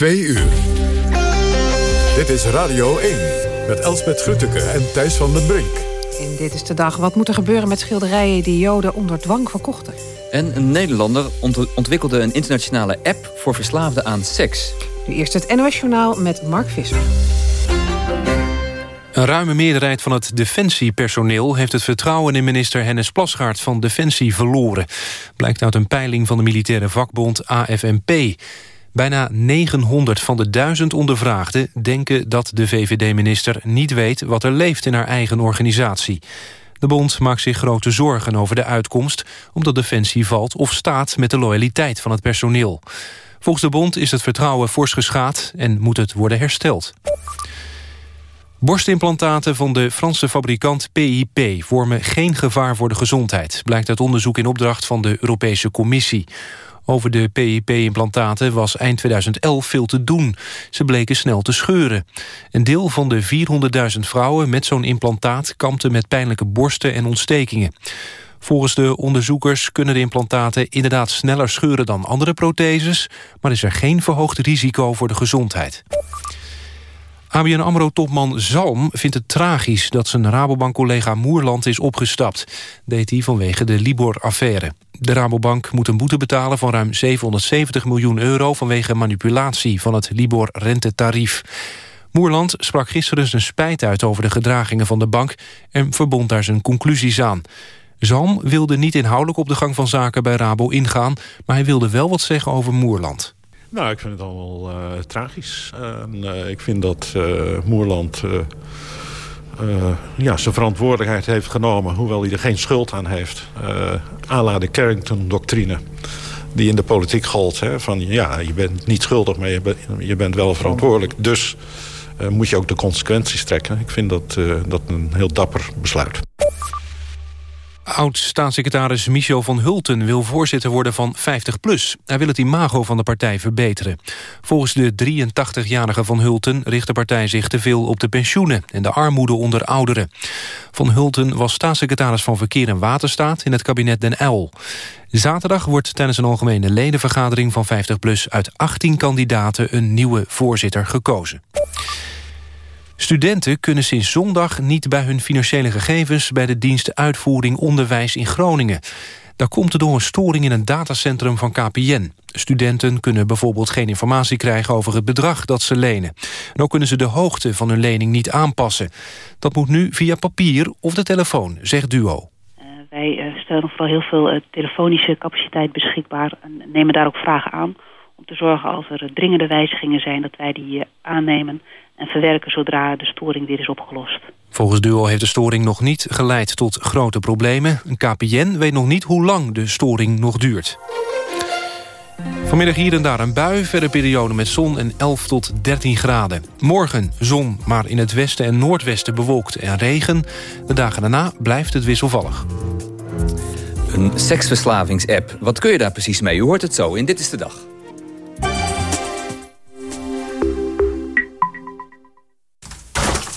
Twee uur. Dit is Radio 1 met Elsbeth Grutteke en Thijs van den Brink. In Dit is de Dag. Wat moet er gebeuren met schilderijen die Joden onder dwang verkochten? En een Nederlander ontwikkelde een internationale app voor verslaafden aan seks. Nu eerst het NOS Journaal met Mark Visser. Een ruime meerderheid van het defensiepersoneel... heeft het vertrouwen in minister Hennis Plasgaard van Defensie verloren. Blijkt uit een peiling van de militaire vakbond AFNP. Bijna 900 van de 1000 ondervraagden denken dat de VVD-minister niet weet wat er leeft in haar eigen organisatie. De bond maakt zich grote zorgen over de uitkomst... omdat Defensie valt of staat met de loyaliteit van het personeel. Volgens de bond is het vertrouwen fors geschaad en moet het worden hersteld. Borstimplantaten van de Franse fabrikant PIP vormen geen gevaar voor de gezondheid, blijkt uit onderzoek in opdracht van de Europese Commissie. Over de PIP-implantaten was eind 2011 veel te doen. Ze bleken snel te scheuren. Een deel van de 400.000 vrouwen met zo'n implantaat... kampte met pijnlijke borsten en ontstekingen. Volgens de onderzoekers kunnen de implantaten inderdaad sneller scheuren dan andere protheses... maar is er geen verhoogd risico voor de gezondheid. ABN AMRO-topman Zalm vindt het tragisch dat zijn Rabobank-collega Moerland is opgestapt. Deed hij vanwege de Libor-affaire. De Rabobank moet een boete betalen van ruim 770 miljoen euro... vanwege manipulatie van het Libor-rentetarief. Moerland sprak gisteren zijn spijt uit over de gedragingen van de bank... en verbond daar zijn conclusies aan. Zalm wilde niet inhoudelijk op de gang van zaken bij Rabo ingaan... maar hij wilde wel wat zeggen over Moerland. Nou, ik vind het allemaal uh, tragisch. Uh, ik vind dat uh, Moerland ja, zijn verantwoordelijkheid heeft genomen... hoewel hij er geen schuld aan heeft. Uh, la de Carrington-doctrine die in de politiek gold. Hè, van ja, je bent niet schuldig, maar je, je bent wel verantwoordelijk. Dus moet je ook de consequenties trekken. Ik vind dat, dat een heel dapper besluit. Oud-staatssecretaris Michel van Hulten wil voorzitter worden van 50PLUS. Hij wil het imago van de partij verbeteren. Volgens de 83-jarige Van Hulten richt de partij zich te veel op de pensioenen... en de armoede onder ouderen. Van Hulten was staatssecretaris van Verkeer en Waterstaat... in het kabinet Den Uyl. Zaterdag wordt tijdens een algemene ledenvergadering van 50PLUS... uit 18 kandidaten een nieuwe voorzitter gekozen. Studenten kunnen sinds zondag niet bij hun financiële gegevens... bij de dienst Uitvoering Onderwijs in Groningen. Daar komt door een storing in een datacentrum van KPN. Studenten kunnen bijvoorbeeld geen informatie krijgen over het bedrag dat ze lenen. En ook kunnen ze de hoogte van hun lening niet aanpassen. Dat moet nu via papier of de telefoon, zegt Duo. Uh, wij uh, stellen vooral heel veel uh, telefonische capaciteit beschikbaar... en nemen daar ook vragen aan om te zorgen als er dringende wijzigingen zijn... dat wij die aannemen en verwerken zodra de storing weer is opgelost. Volgens Duo heeft de storing nog niet geleid tot grote problemen. Een KPN weet nog niet hoe lang de storing nog duurt. Vanmiddag hier en daar een bui, verder periode met zon en 11 tot 13 graden. Morgen zon, maar in het westen en noordwesten bewolkt en regen. De dagen daarna blijft het wisselvallig. Een seksverslavingsapp. Wat kun je daar precies mee? U hoort het zo in Dit is de Dag.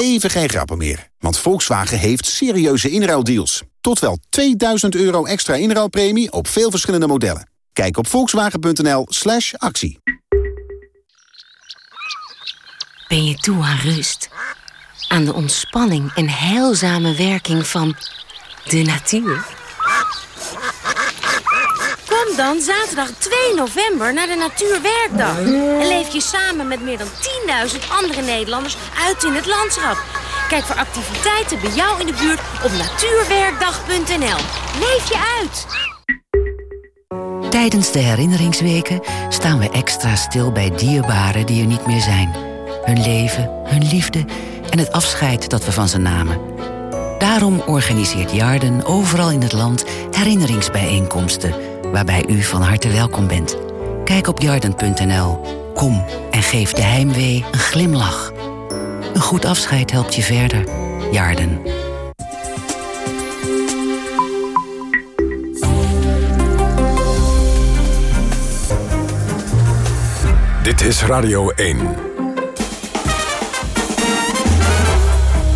Even geen grappen meer, want Volkswagen heeft serieuze inruildeals. Tot wel 2000 euro extra inruilpremie op veel verschillende modellen. Kijk op volkswagen.nl slash actie. Ben je toe aan rust? Aan de ontspanning en heilzame werking van de natuur? Dan zaterdag 2 november naar de Natuurwerkdag. En leef je samen met meer dan 10.000 andere Nederlanders uit in het landschap. Kijk voor activiteiten bij jou in de buurt op natuurwerkdag.nl. Leef je uit! Tijdens de herinneringsweken staan we extra stil bij dierbaren die er niet meer zijn. Hun leven, hun liefde en het afscheid dat we van ze namen. Daarom organiseert Jarden overal in het land herinneringsbijeenkomsten waarbij u van harte welkom bent. Kijk op jarden.nl. Kom en geef de heimwee een glimlach. Een goed afscheid helpt je verder. Jarden. Dit is Radio 1.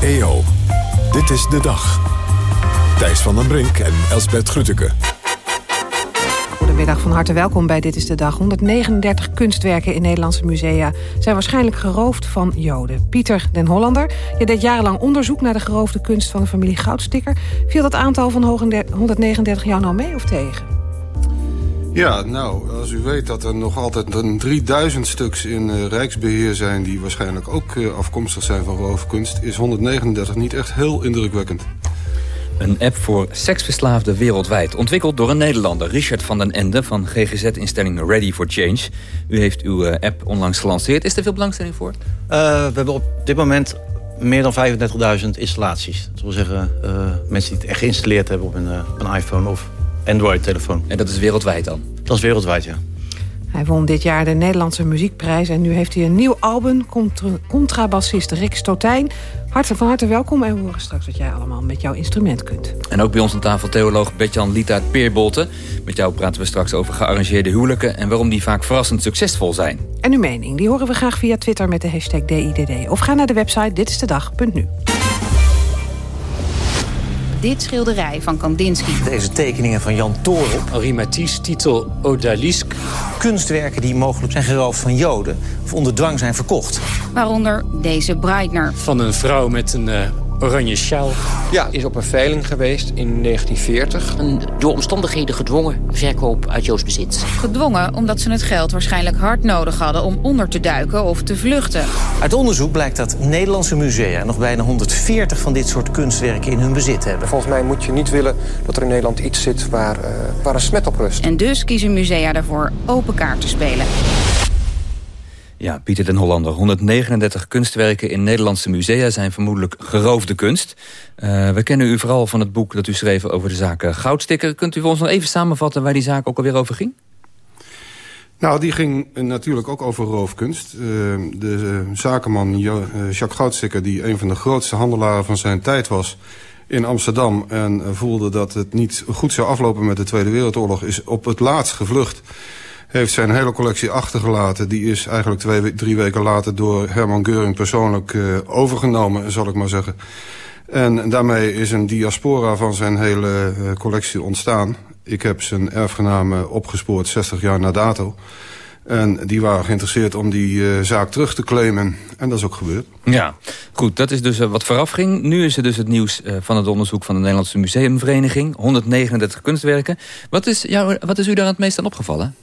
EO, dit is de dag. Thijs van den Brink en Elsbert Grütke. Goedemiddag, van harte welkom bij Dit is de Dag. 139 kunstwerken in Nederlandse musea zijn waarschijnlijk geroofd van Joden. Pieter den Hollander, je deed jarenlang onderzoek naar de geroofde kunst van de familie Goudstikker. Viel dat aantal van 139 jou nou mee of tegen? Ja, nou, als u weet dat er nog altijd een 3000 stuks in uh, Rijksbeheer zijn... die waarschijnlijk ook uh, afkomstig zijn van roofkunst... is 139 niet echt heel indrukwekkend. Een app voor seksverslaafden wereldwijd. Ontwikkeld door een Nederlander, Richard van den Ende... van GGZ-instelling Ready for Change. U heeft uw uh, app onlangs gelanceerd. Is er veel belangstelling voor? we hebben op dit moment meer dan 35.000 installaties. Dat wil zeggen, mensen die het echt geïnstalleerd hebben op een, een iPhone of Android-telefoon. En dat is wereldwijd dan? Dat is wereldwijd, ja. Hij won dit jaar de Nederlandse Muziekprijs... en nu heeft hij een nieuw album, contra contrabassist Rick Stotijn. Hartelijk van harte welkom en we horen straks wat jij allemaal met jouw instrument kunt. En ook bij ons aan tafel theoloog Bertjan Lita Peerbolte. Met jou praten we straks over gearrangeerde huwelijken... en waarom die vaak verrassend succesvol zijn. En uw mening, die horen we graag via Twitter met de hashtag DIDD. Of ga naar de website ditistedag.nu dit schilderij van Kandinsky. Deze tekeningen van Jan Toren. Henri Matisse, titel Odalisque. Kunstwerken die mogelijk zijn geroofd van Joden... of onder dwang zijn verkocht. Waaronder deze Breitner. Van een vrouw met een uh, oranje sjaal. Ja, is op een veiling geweest in 1940. Een door omstandigheden gedwongen verkoop uit Joods bezit. Gedwongen omdat ze het geld waarschijnlijk hard nodig hadden... om onder te duiken of te vluchten. Uit onderzoek blijkt dat Nederlandse musea... nog bijna 140 van dit soort kunstwerken in hun bezit hebben. Volgens mij moet je niet willen dat er in Nederland iets zit waar, uh, waar een smet op rust. En dus kiezen musea daarvoor open kaart te spelen. Ja, Pieter den Hollander. 139 kunstwerken in Nederlandse musea zijn vermoedelijk geroofde kunst. Uh, we kennen u vooral van het boek dat u schreef over de zaak Goudstikker. Kunt u voor ons nog even samenvatten waar die zaak ook alweer over ging? Nou, die ging natuurlijk ook over roofkunst. De zakenman Jacques Goudstikker, die een van de grootste handelaren van zijn tijd was in Amsterdam... en voelde dat het niet goed zou aflopen met de Tweede Wereldoorlog... is op het laatst gevlucht heeft zijn hele collectie achtergelaten. Die is eigenlijk twee, drie weken later door Herman Geuring persoonlijk uh, overgenomen, zal ik maar zeggen. En daarmee is een diaspora van zijn hele uh, collectie ontstaan. Ik heb zijn erfgenamen opgespoord 60 jaar na dato. En die waren geïnteresseerd om die zaak terug te claimen. En dat is ook gebeurd. Ja, goed. Dat is dus wat vooraf ging. Nu is er dus het nieuws van het onderzoek van de Nederlandse Museumvereniging. 139 kunstwerken. Wat is, jou, wat is u daar het meest aan opgevallen?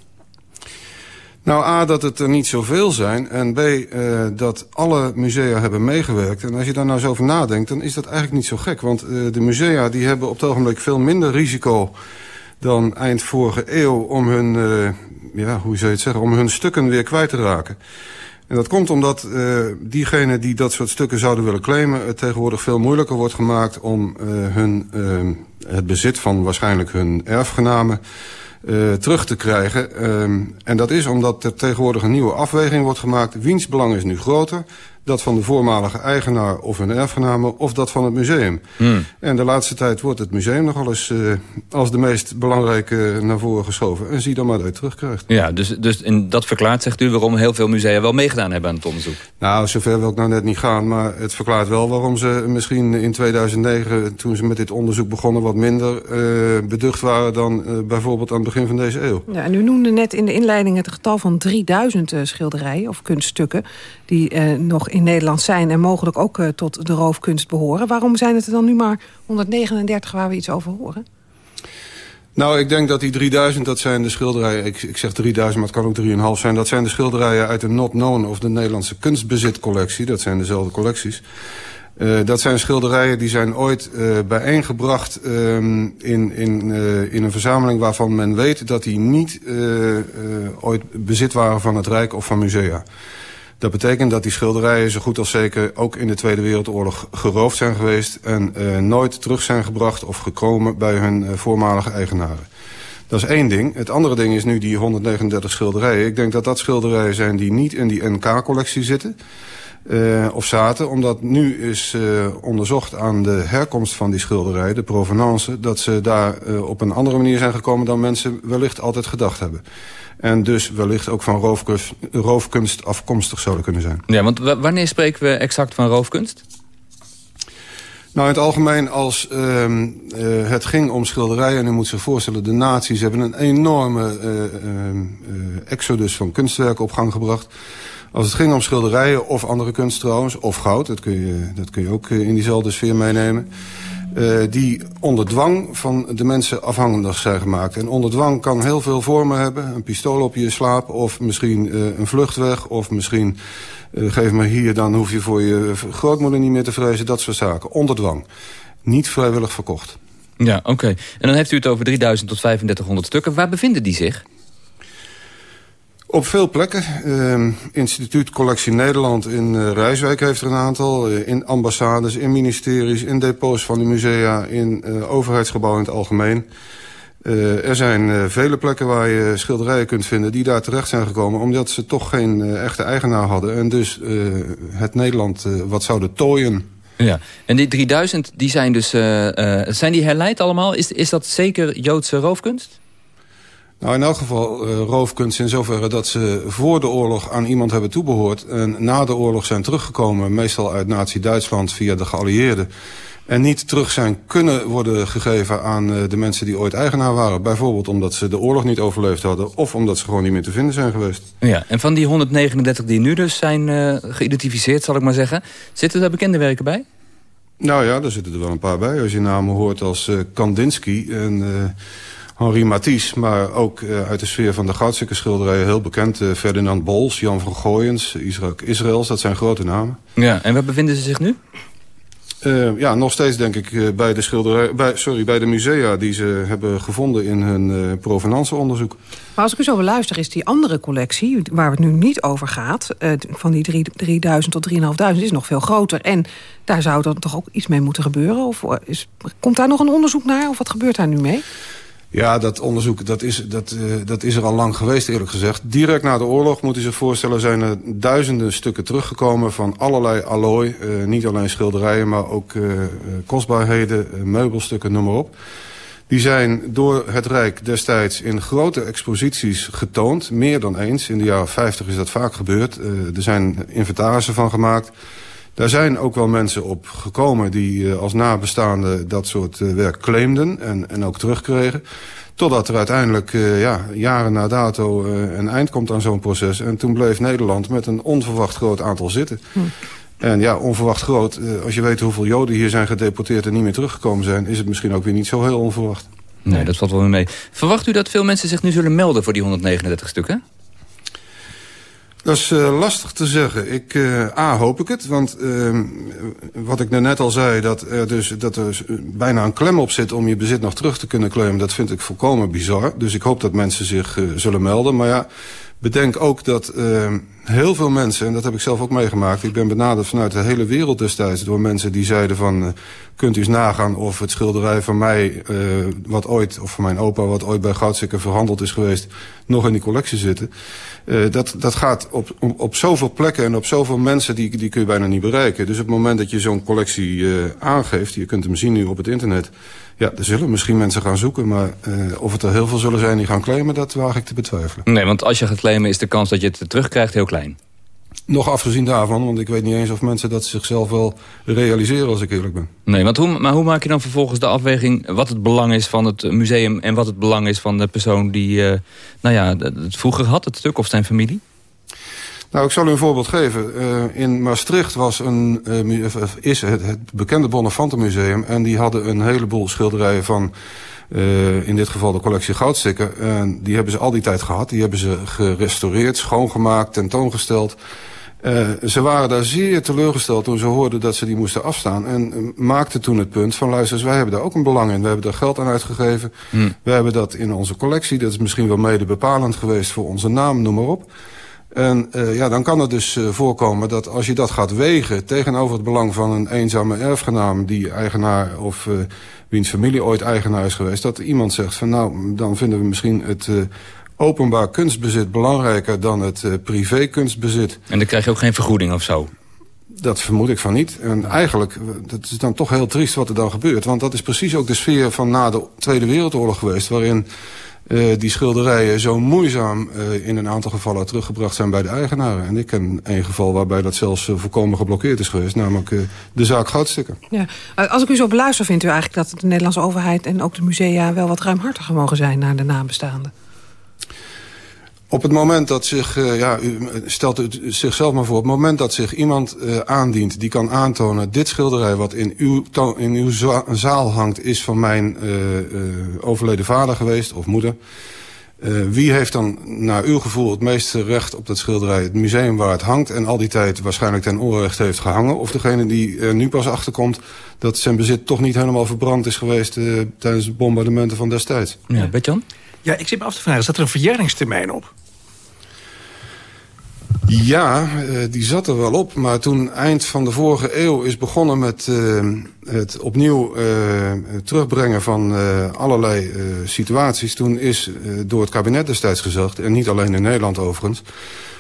Nou, A, dat het er niet zoveel zijn. En B, uh, dat alle musea hebben meegewerkt. En als je daar nou zo over nadenkt, dan is dat eigenlijk niet zo gek. Want uh, de musea die hebben op het ogenblik veel minder risico dan eind vorige eeuw... om hun, uh, ja, hoe zou je het zeggen, om hun stukken weer kwijt te raken. En dat komt omdat diegenen die dat soort stukken zouden willen claimen... het tegenwoordig veel moeilijker wordt gemaakt om hun, het bezit van waarschijnlijk hun erfgenamen... Uh, terug te krijgen. Um, en dat is omdat er tegenwoordig een nieuwe afweging wordt gemaakt. Wiens belang is nu groter? Dat van de voormalige eigenaar of hun erfgenamen of dat van het museum. Hmm. En de laatste tijd wordt het museum nogal eens uh, als de meest belangrijke naar voren geschoven. En zie dan maar dat je terugkrijgt. Ja, dus, dus in dat verklaart, zegt u, waarom heel veel musea wel meegedaan hebben aan het onderzoek. Nou, zover wil ik nou net niet gaan. Maar het verklaart wel waarom ze misschien in 2009, toen ze met dit onderzoek begonnen, wat minder uh, beducht waren dan uh, bijvoorbeeld aan het begin van deze eeuw. Ja, en u noemde net in de inleiding het getal van 3000 schilderijen of kunststukken die nog in Nederland zijn... en mogelijk ook uh, tot de roofkunst behoren. Waarom zijn het er dan nu maar 139 waar we iets over horen? Nou, ik denk dat die 3000, dat zijn de schilderijen... Ik, ik zeg 3000, maar het kan ook 3,5 zijn. Dat zijn de schilderijen uit de Not Known of de Nederlandse kunstbezitcollectie. Dat zijn dezelfde collecties. Uh, dat zijn schilderijen die zijn ooit uh, bijeengebracht uh, in, in, in een verzameling waarvan men weet dat die niet ooit bezit waren van het Rijk of van musea. Dat betekent dat die schilderijen zo goed als zeker ook in de Tweede Wereldoorlog geroofd zijn geweest... en uh, nooit terug zijn gebracht of gekomen bij hun uh, voormalige eigenaren. Dat is één ding. Het andere ding is nu die 139 schilderijen. Ik denk dat dat schilderijen zijn die niet in die NK-collectie zitten. Uh, of zaten, omdat nu is onderzocht aan de herkomst van die schilderijen, de provenance, dat ze daar op een andere manier zijn gekomen dan mensen wellicht altijd gedacht hebben. En dus wellicht ook van roofkunst, roofkunst afkomstig zouden kunnen zijn. Ja, want wanneer spreken we exact van roofkunst? Nou, in het algemeen als uh, uh, het ging om schilderijen... en u moet zich voorstellen, de nazi's hebben een enorme uh, exodus van kunstwerken op gang gebracht. Als het ging om schilderijen of andere kunst trouwens, of goud... dat kun je, dat kun je ook in diezelfde sfeer meenemen... Uh, die onder dwang van de mensen afhandig zijn gemaakt. En onder dwang kan heel veel vormen hebben. Een pistool op je slaap, of misschien uh, een vluchtweg... of misschien uh, geef me hier, dan hoef je voor je grootmoeder niet meer te vrezen. Dat soort zaken, onder dwang. Niet vrijwillig verkocht. Ja, oké. En dan heeft u het over 3000 tot 3500 stukken. Waar bevinden die zich? Op veel plekken. Uh, Instituut Collectie Nederland in uh, Rijswijk heeft er een aantal. Uh, in ambassades, in ministeries, in depots van de musea... in uh, overheidsgebouwen in het algemeen. er zijn vele plekken waar je schilderijen kunt vinden... die daar terecht zijn gekomen... omdat ze toch geen echte eigenaar hadden. En dus het Nederland wat zouden tooien... Ja, en die 3000 die zijn dus... zijn die herleid allemaal? Is, is dat zeker Joodse roofkunst? Nou, in elk geval uh, roofkunst in zoverre dat ze voor de oorlog aan iemand hebben toebehoord... en na de oorlog zijn teruggekomen, meestal uit nazi-Duitsland via de geallieerden... en niet terug zijn kunnen worden gegeven aan uh, de mensen die ooit eigenaar waren. Bijvoorbeeld omdat ze de oorlog niet overleefd hadden... of omdat ze gewoon niet meer te vinden zijn geweest. Ja, en van die 139 die nu dus zijn uh, geïdentificeerd, zal ik maar zeggen... zitten daar bekende werken bij? Nou ja, daar zitten er wel een paar bij. Als je namen hoort als Kandinsky en... Henri Matisse, maar ook uh, uit de sfeer van de goudstukken schilderijen heel bekend. Uh, Ferdinand Bols, Jan van Gooyens, Israël, Israëls, dat zijn grote namen. Ja, en waar bevinden ze zich nu? Uh, ja, nog steeds denk ik bij de, schilderij, bij, sorry, bij de musea die ze hebben gevonden in hun uh, provenance-onderzoek. Maar als ik u zo luister, is die andere collectie, waar het nu niet over gaat... Uh, van die 3000 tot 3.500, is nog veel groter. En daar zou dan toch ook iets mee moeten gebeuren? Of is, komt daar nog een onderzoek naar? Of wat gebeurt daar nu mee? Ja, dat onderzoek dat is, dat, uh, dat is er al lang geweest, eerlijk gezegd. Direct na de oorlog, moet u zich voorstellen... zijn er duizenden stukken teruggekomen van allerlei allooi. Uh, niet alleen schilderijen, maar ook uh, kostbaarheden, meubelstukken, noem maar op. Die zijn door het Rijk destijds in grote exposities getoond. Meer dan eens. In de jaren 50 is dat vaak gebeurd. er zijn inventarissen van gemaakt... Daar zijn ook wel mensen op gekomen die uh, als nabestaande dat soort uh, werk claimden en, en ook terugkregen. Totdat er uiteindelijk uh, ja, jaren na dato een eind komt aan zo'n proces. En toen bleef Nederland met een onverwacht groot aantal zitten. Hm. En ja, onverwacht groot. als je weet hoeveel Joden hier zijn gedeporteerd en niet meer teruggekomen zijn... is het misschien ook weer niet zo heel onverwacht. Nee, dat valt wel mee. Verwacht u dat veel mensen zich nu zullen melden voor die 139 stukken? Dat is uh, lastig te zeggen. Ik, uh, A, hoop ik het. Want uh, wat ik net al zei, dat er, dus, dat er bijna een klem op zit... om je bezit nog terug te kunnen claimen, dat vind ik volkomen bizar. Dus ik hoop dat mensen zich zullen melden. Maar ja, bedenk ook dat uh, heel veel mensen, en dat heb ik zelf ook meegemaakt... ik ben benaderd vanuit de hele wereld destijds door mensen die zeiden van... Uh, kunt u eens nagaan of het schilderij van mij, uh, wat ooit, of van mijn opa... wat ooit bij Goudsikker verhandeld is geweest, nog in die collectie zitten. Uh, dat, dat gaat op, op, zoveel plekken en op zoveel mensen, die, die kun je bijna niet bereiken. Dus op het moment dat je zo'n collectie aangeeft, je kunt hem zien nu op het internet... Ja, er zullen misschien mensen gaan zoeken, maar of het er heel veel zullen zijn die gaan claimen, dat waag ik te betwijfelen. Nee, want als je gaat claimen is de kans dat je het terugkrijgt heel klein. Nog afgezien daarvan, want ik weet niet eens of mensen dat zichzelf wel realiseren als ik eerlijk ben. Nee, want hoe, maar hoe maak je dan vervolgens de afweging wat het belang is van het museum en wat het belang is van de persoon die uh, nou ja, het vroeger had, het stuk of zijn familie? Nou, ik zal u een voorbeeld geven. Uh, in Maastricht was een, uh, is het, het bekende Bonnefantenmuseum... en die hadden een heleboel schilderijen van... Uh, in dit geval de collectie goudstikken. En die hebben ze al die tijd gehad. Die hebben ze gerestaureerd, schoongemaakt, tentoongesteld. Uh, ze waren daar zeer teleurgesteld toen ze hoorden dat ze die moesten afstaan. En uh, maakten toen het punt van luister wij hebben daar ook een belang in. We hebben daar geld aan uitgegeven. Hmm. We hebben dat in onze collectie. Dat is misschien wel mede bepalend geweest voor onze naam, noem maar op. En uh, ja, dan kan het dus voorkomen dat als je dat gaat wegen... tegenover het belang van een eenzame erfgenaam... die eigenaar of wiens familie ooit eigenaar is geweest... dat iemand zegt van nou, dan vinden we misschien het openbaar kunstbezit... belangrijker dan het privé kunstbezit. En dan krijg je ook geen vergoeding of zo? Dat vermoed ik van niet. En eigenlijk, dat is dan toch heel triest wat er dan gebeurt. Want dat is precies ook de sfeer van na de Tweede Wereldoorlog geweest... waarin uh, die schilderijen zo moeizaam uh, in een aantal gevallen teruggebracht zijn bij de eigenaren. En ik ken een geval waarbij dat zelfs uh, volkomen geblokkeerd is geweest, namelijk de zaak Goudstikken. Ja. Als ik u zo beluister, vindt u eigenlijk dat de Nederlandse overheid en ook de musea wel wat ruimhartiger mogen zijn naar de nabestaanden? Op het moment dat zich, uh, ja, u stelt u zichzelf maar voor... op het moment dat zich iemand uh, aandient die kan aantonen... dit schilderij wat in uw, in uw zaal hangt... is van mijn uh, overleden vader geweest of moeder... wie heeft dan naar uw gevoel het meeste recht op dat schilderij? Het museum waar het hangt en al die tijd waarschijnlijk ten onrecht heeft gehangen... of degene die er nu pas achterkomt dat zijn bezit toch niet helemaal verbrand is geweest... tijdens de bombardementen van destijds? Ja, Betjan? Ja, ik zit me af te vragen, staat er een verjaringstermijn op? Ja, uh, die zat er wel op. Maar toen eind van de vorige eeuw is begonnen met uh, het opnieuw uh, terugbrengen van allerlei situaties... toen is door het kabinet destijds gezegd, en niet alleen in Nederland overigens...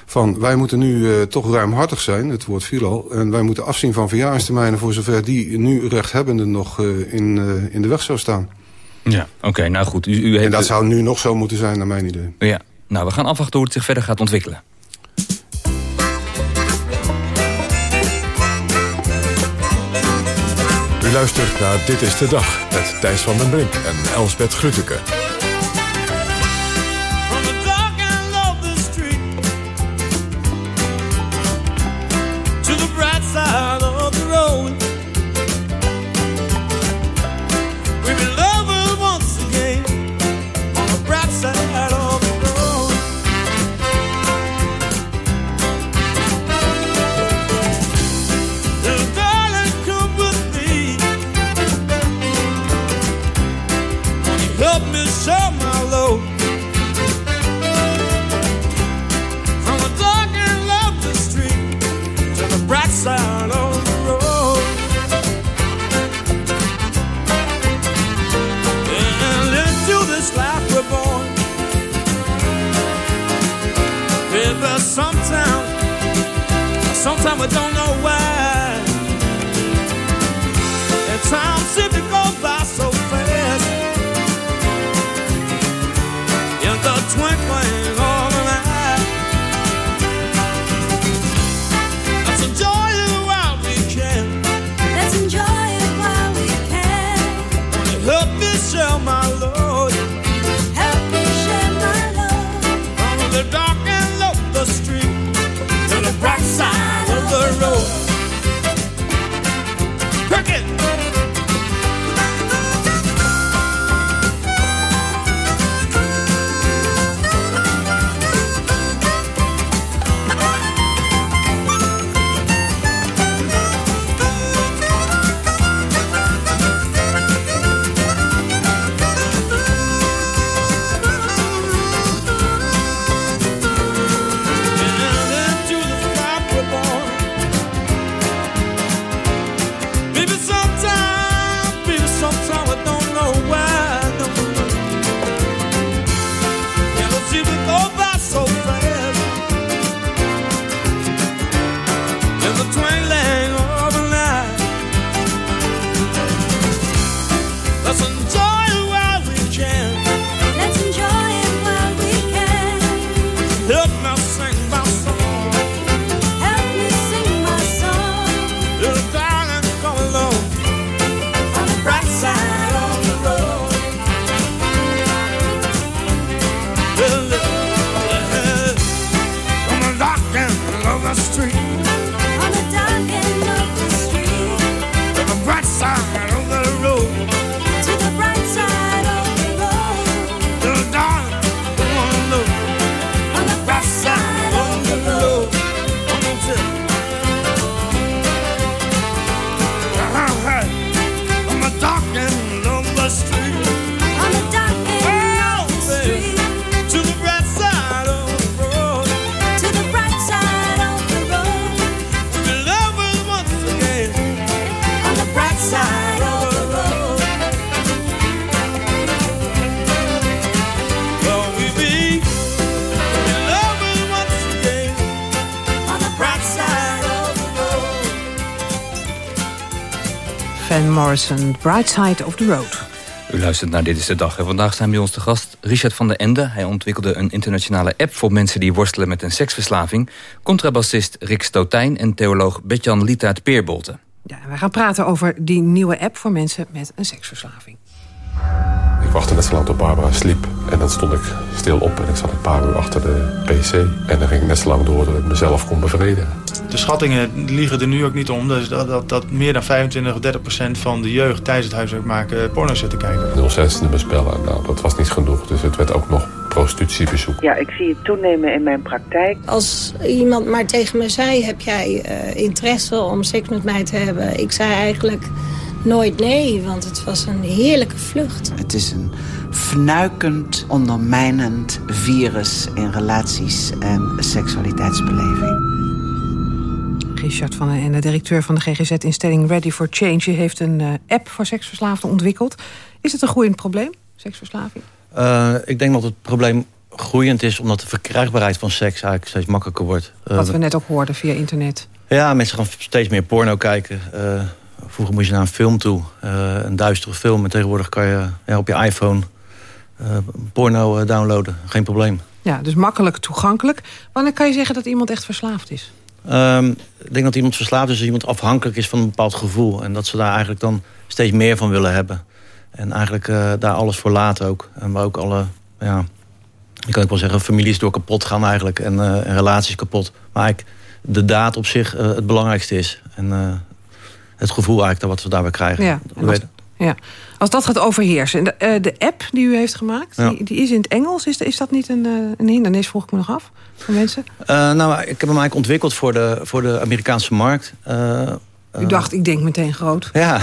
van wij moeten nu toch ruimhartig zijn, het woord viel al... en wij moeten afzien van verjaringstermijnen voor zover die nu rechthebbenden nog in, in de weg zou staan. Ja, oké, nou goed. U, u heeft... En dat zou nu nog zo moeten zijn, naar mijn idee. Ja, nou we gaan afwachten hoe het zich verder gaat ontwikkelen. U luistert naar Dit is de Dag met Thijs van den Brink en Elsbeth Grutteke. Morrison, Bright Side of the Road. U luistert naar Dit is de Dag. En vandaag zijn bij ons te gast Richard van der Ende. Hij ontwikkelde een internationale app voor mensen die worstelen met een seksverslaving. Contrabassist Rick Stotijn en theoloog Betjan Lietaert Peerbolte. Ja, we gaan praten over die nieuwe app voor mensen met een seksverslaving. Ik wachtte net zo lang tot Barbara sliep. En dan stond ik stil op en ik zat een paar uur achter de pc. En dan ging ik net zo lang door dat ik mezelf kon bevredigen. De schattingen liegen er nu ook niet om. Dus dat, dat, dat meer dan 25 of 30 procent van de jeugd tijdens het huiswerk maken porno zit te kijken. 06 nummers bellen, nou dat was niet genoeg. Dus het werd ook nog prostitutiebezoek. Ja, ik zie het toenemen in mijn praktijk. Als iemand maar tegen me zei, heb jij eh, interesse om seks met mij te hebben? Ik zei eigenlijk nooit nee, want het was een heerlijke vlucht. Het is een fnuikend, ondermijnend virus in relaties en seksualiteitsbeleving. Richard van den Ende, directeur van de GGZ-instelling Ready for Change... heeft een uh, app voor seksverslaafden ontwikkeld. Is het een groeiend probleem, seksverslaving? Uh, ik denk dat het probleem groeiend is... omdat de verkrijgbaarheid van seks eigenlijk steeds makkelijker wordt. Wat we net ook hoorden via internet. Ja, mensen gaan steeds meer porno kijken. vroeger moest je naar een film toe, een duistere film. En tegenwoordig kan je ja, op je iPhone porno downloaden. Geen probleem. Ja, dus makkelijk toegankelijk. Wanneer kan je zeggen dat iemand echt verslaafd is? Um, ik denk dat iemand verslaafd is als iemand afhankelijk is van een bepaald gevoel. En dat ze daar eigenlijk dan steeds meer van willen hebben. En eigenlijk uh, daar alles voor laten ook. En waar ook alle, ja, ik kan ook wel zeggen, families door kapot gaan eigenlijk. En, uh, en relaties kapot. Maar eigenlijk de daad op zich uh, het belangrijkste is. En het gevoel eigenlijk wat we daarbij krijgen. Ja, ja. als dat gaat overheersen. De, de, app die u heeft gemaakt, ja. die, die, is in het Engels. Is, is dat niet een, een hindernis, vroeg ik me nog af? Voor mensen? Uh, nou, ik heb hem eigenlijk ontwikkeld voor de, voor de Amerikaanse markt. Uh, U dacht, ik denk meteen groot. Ja,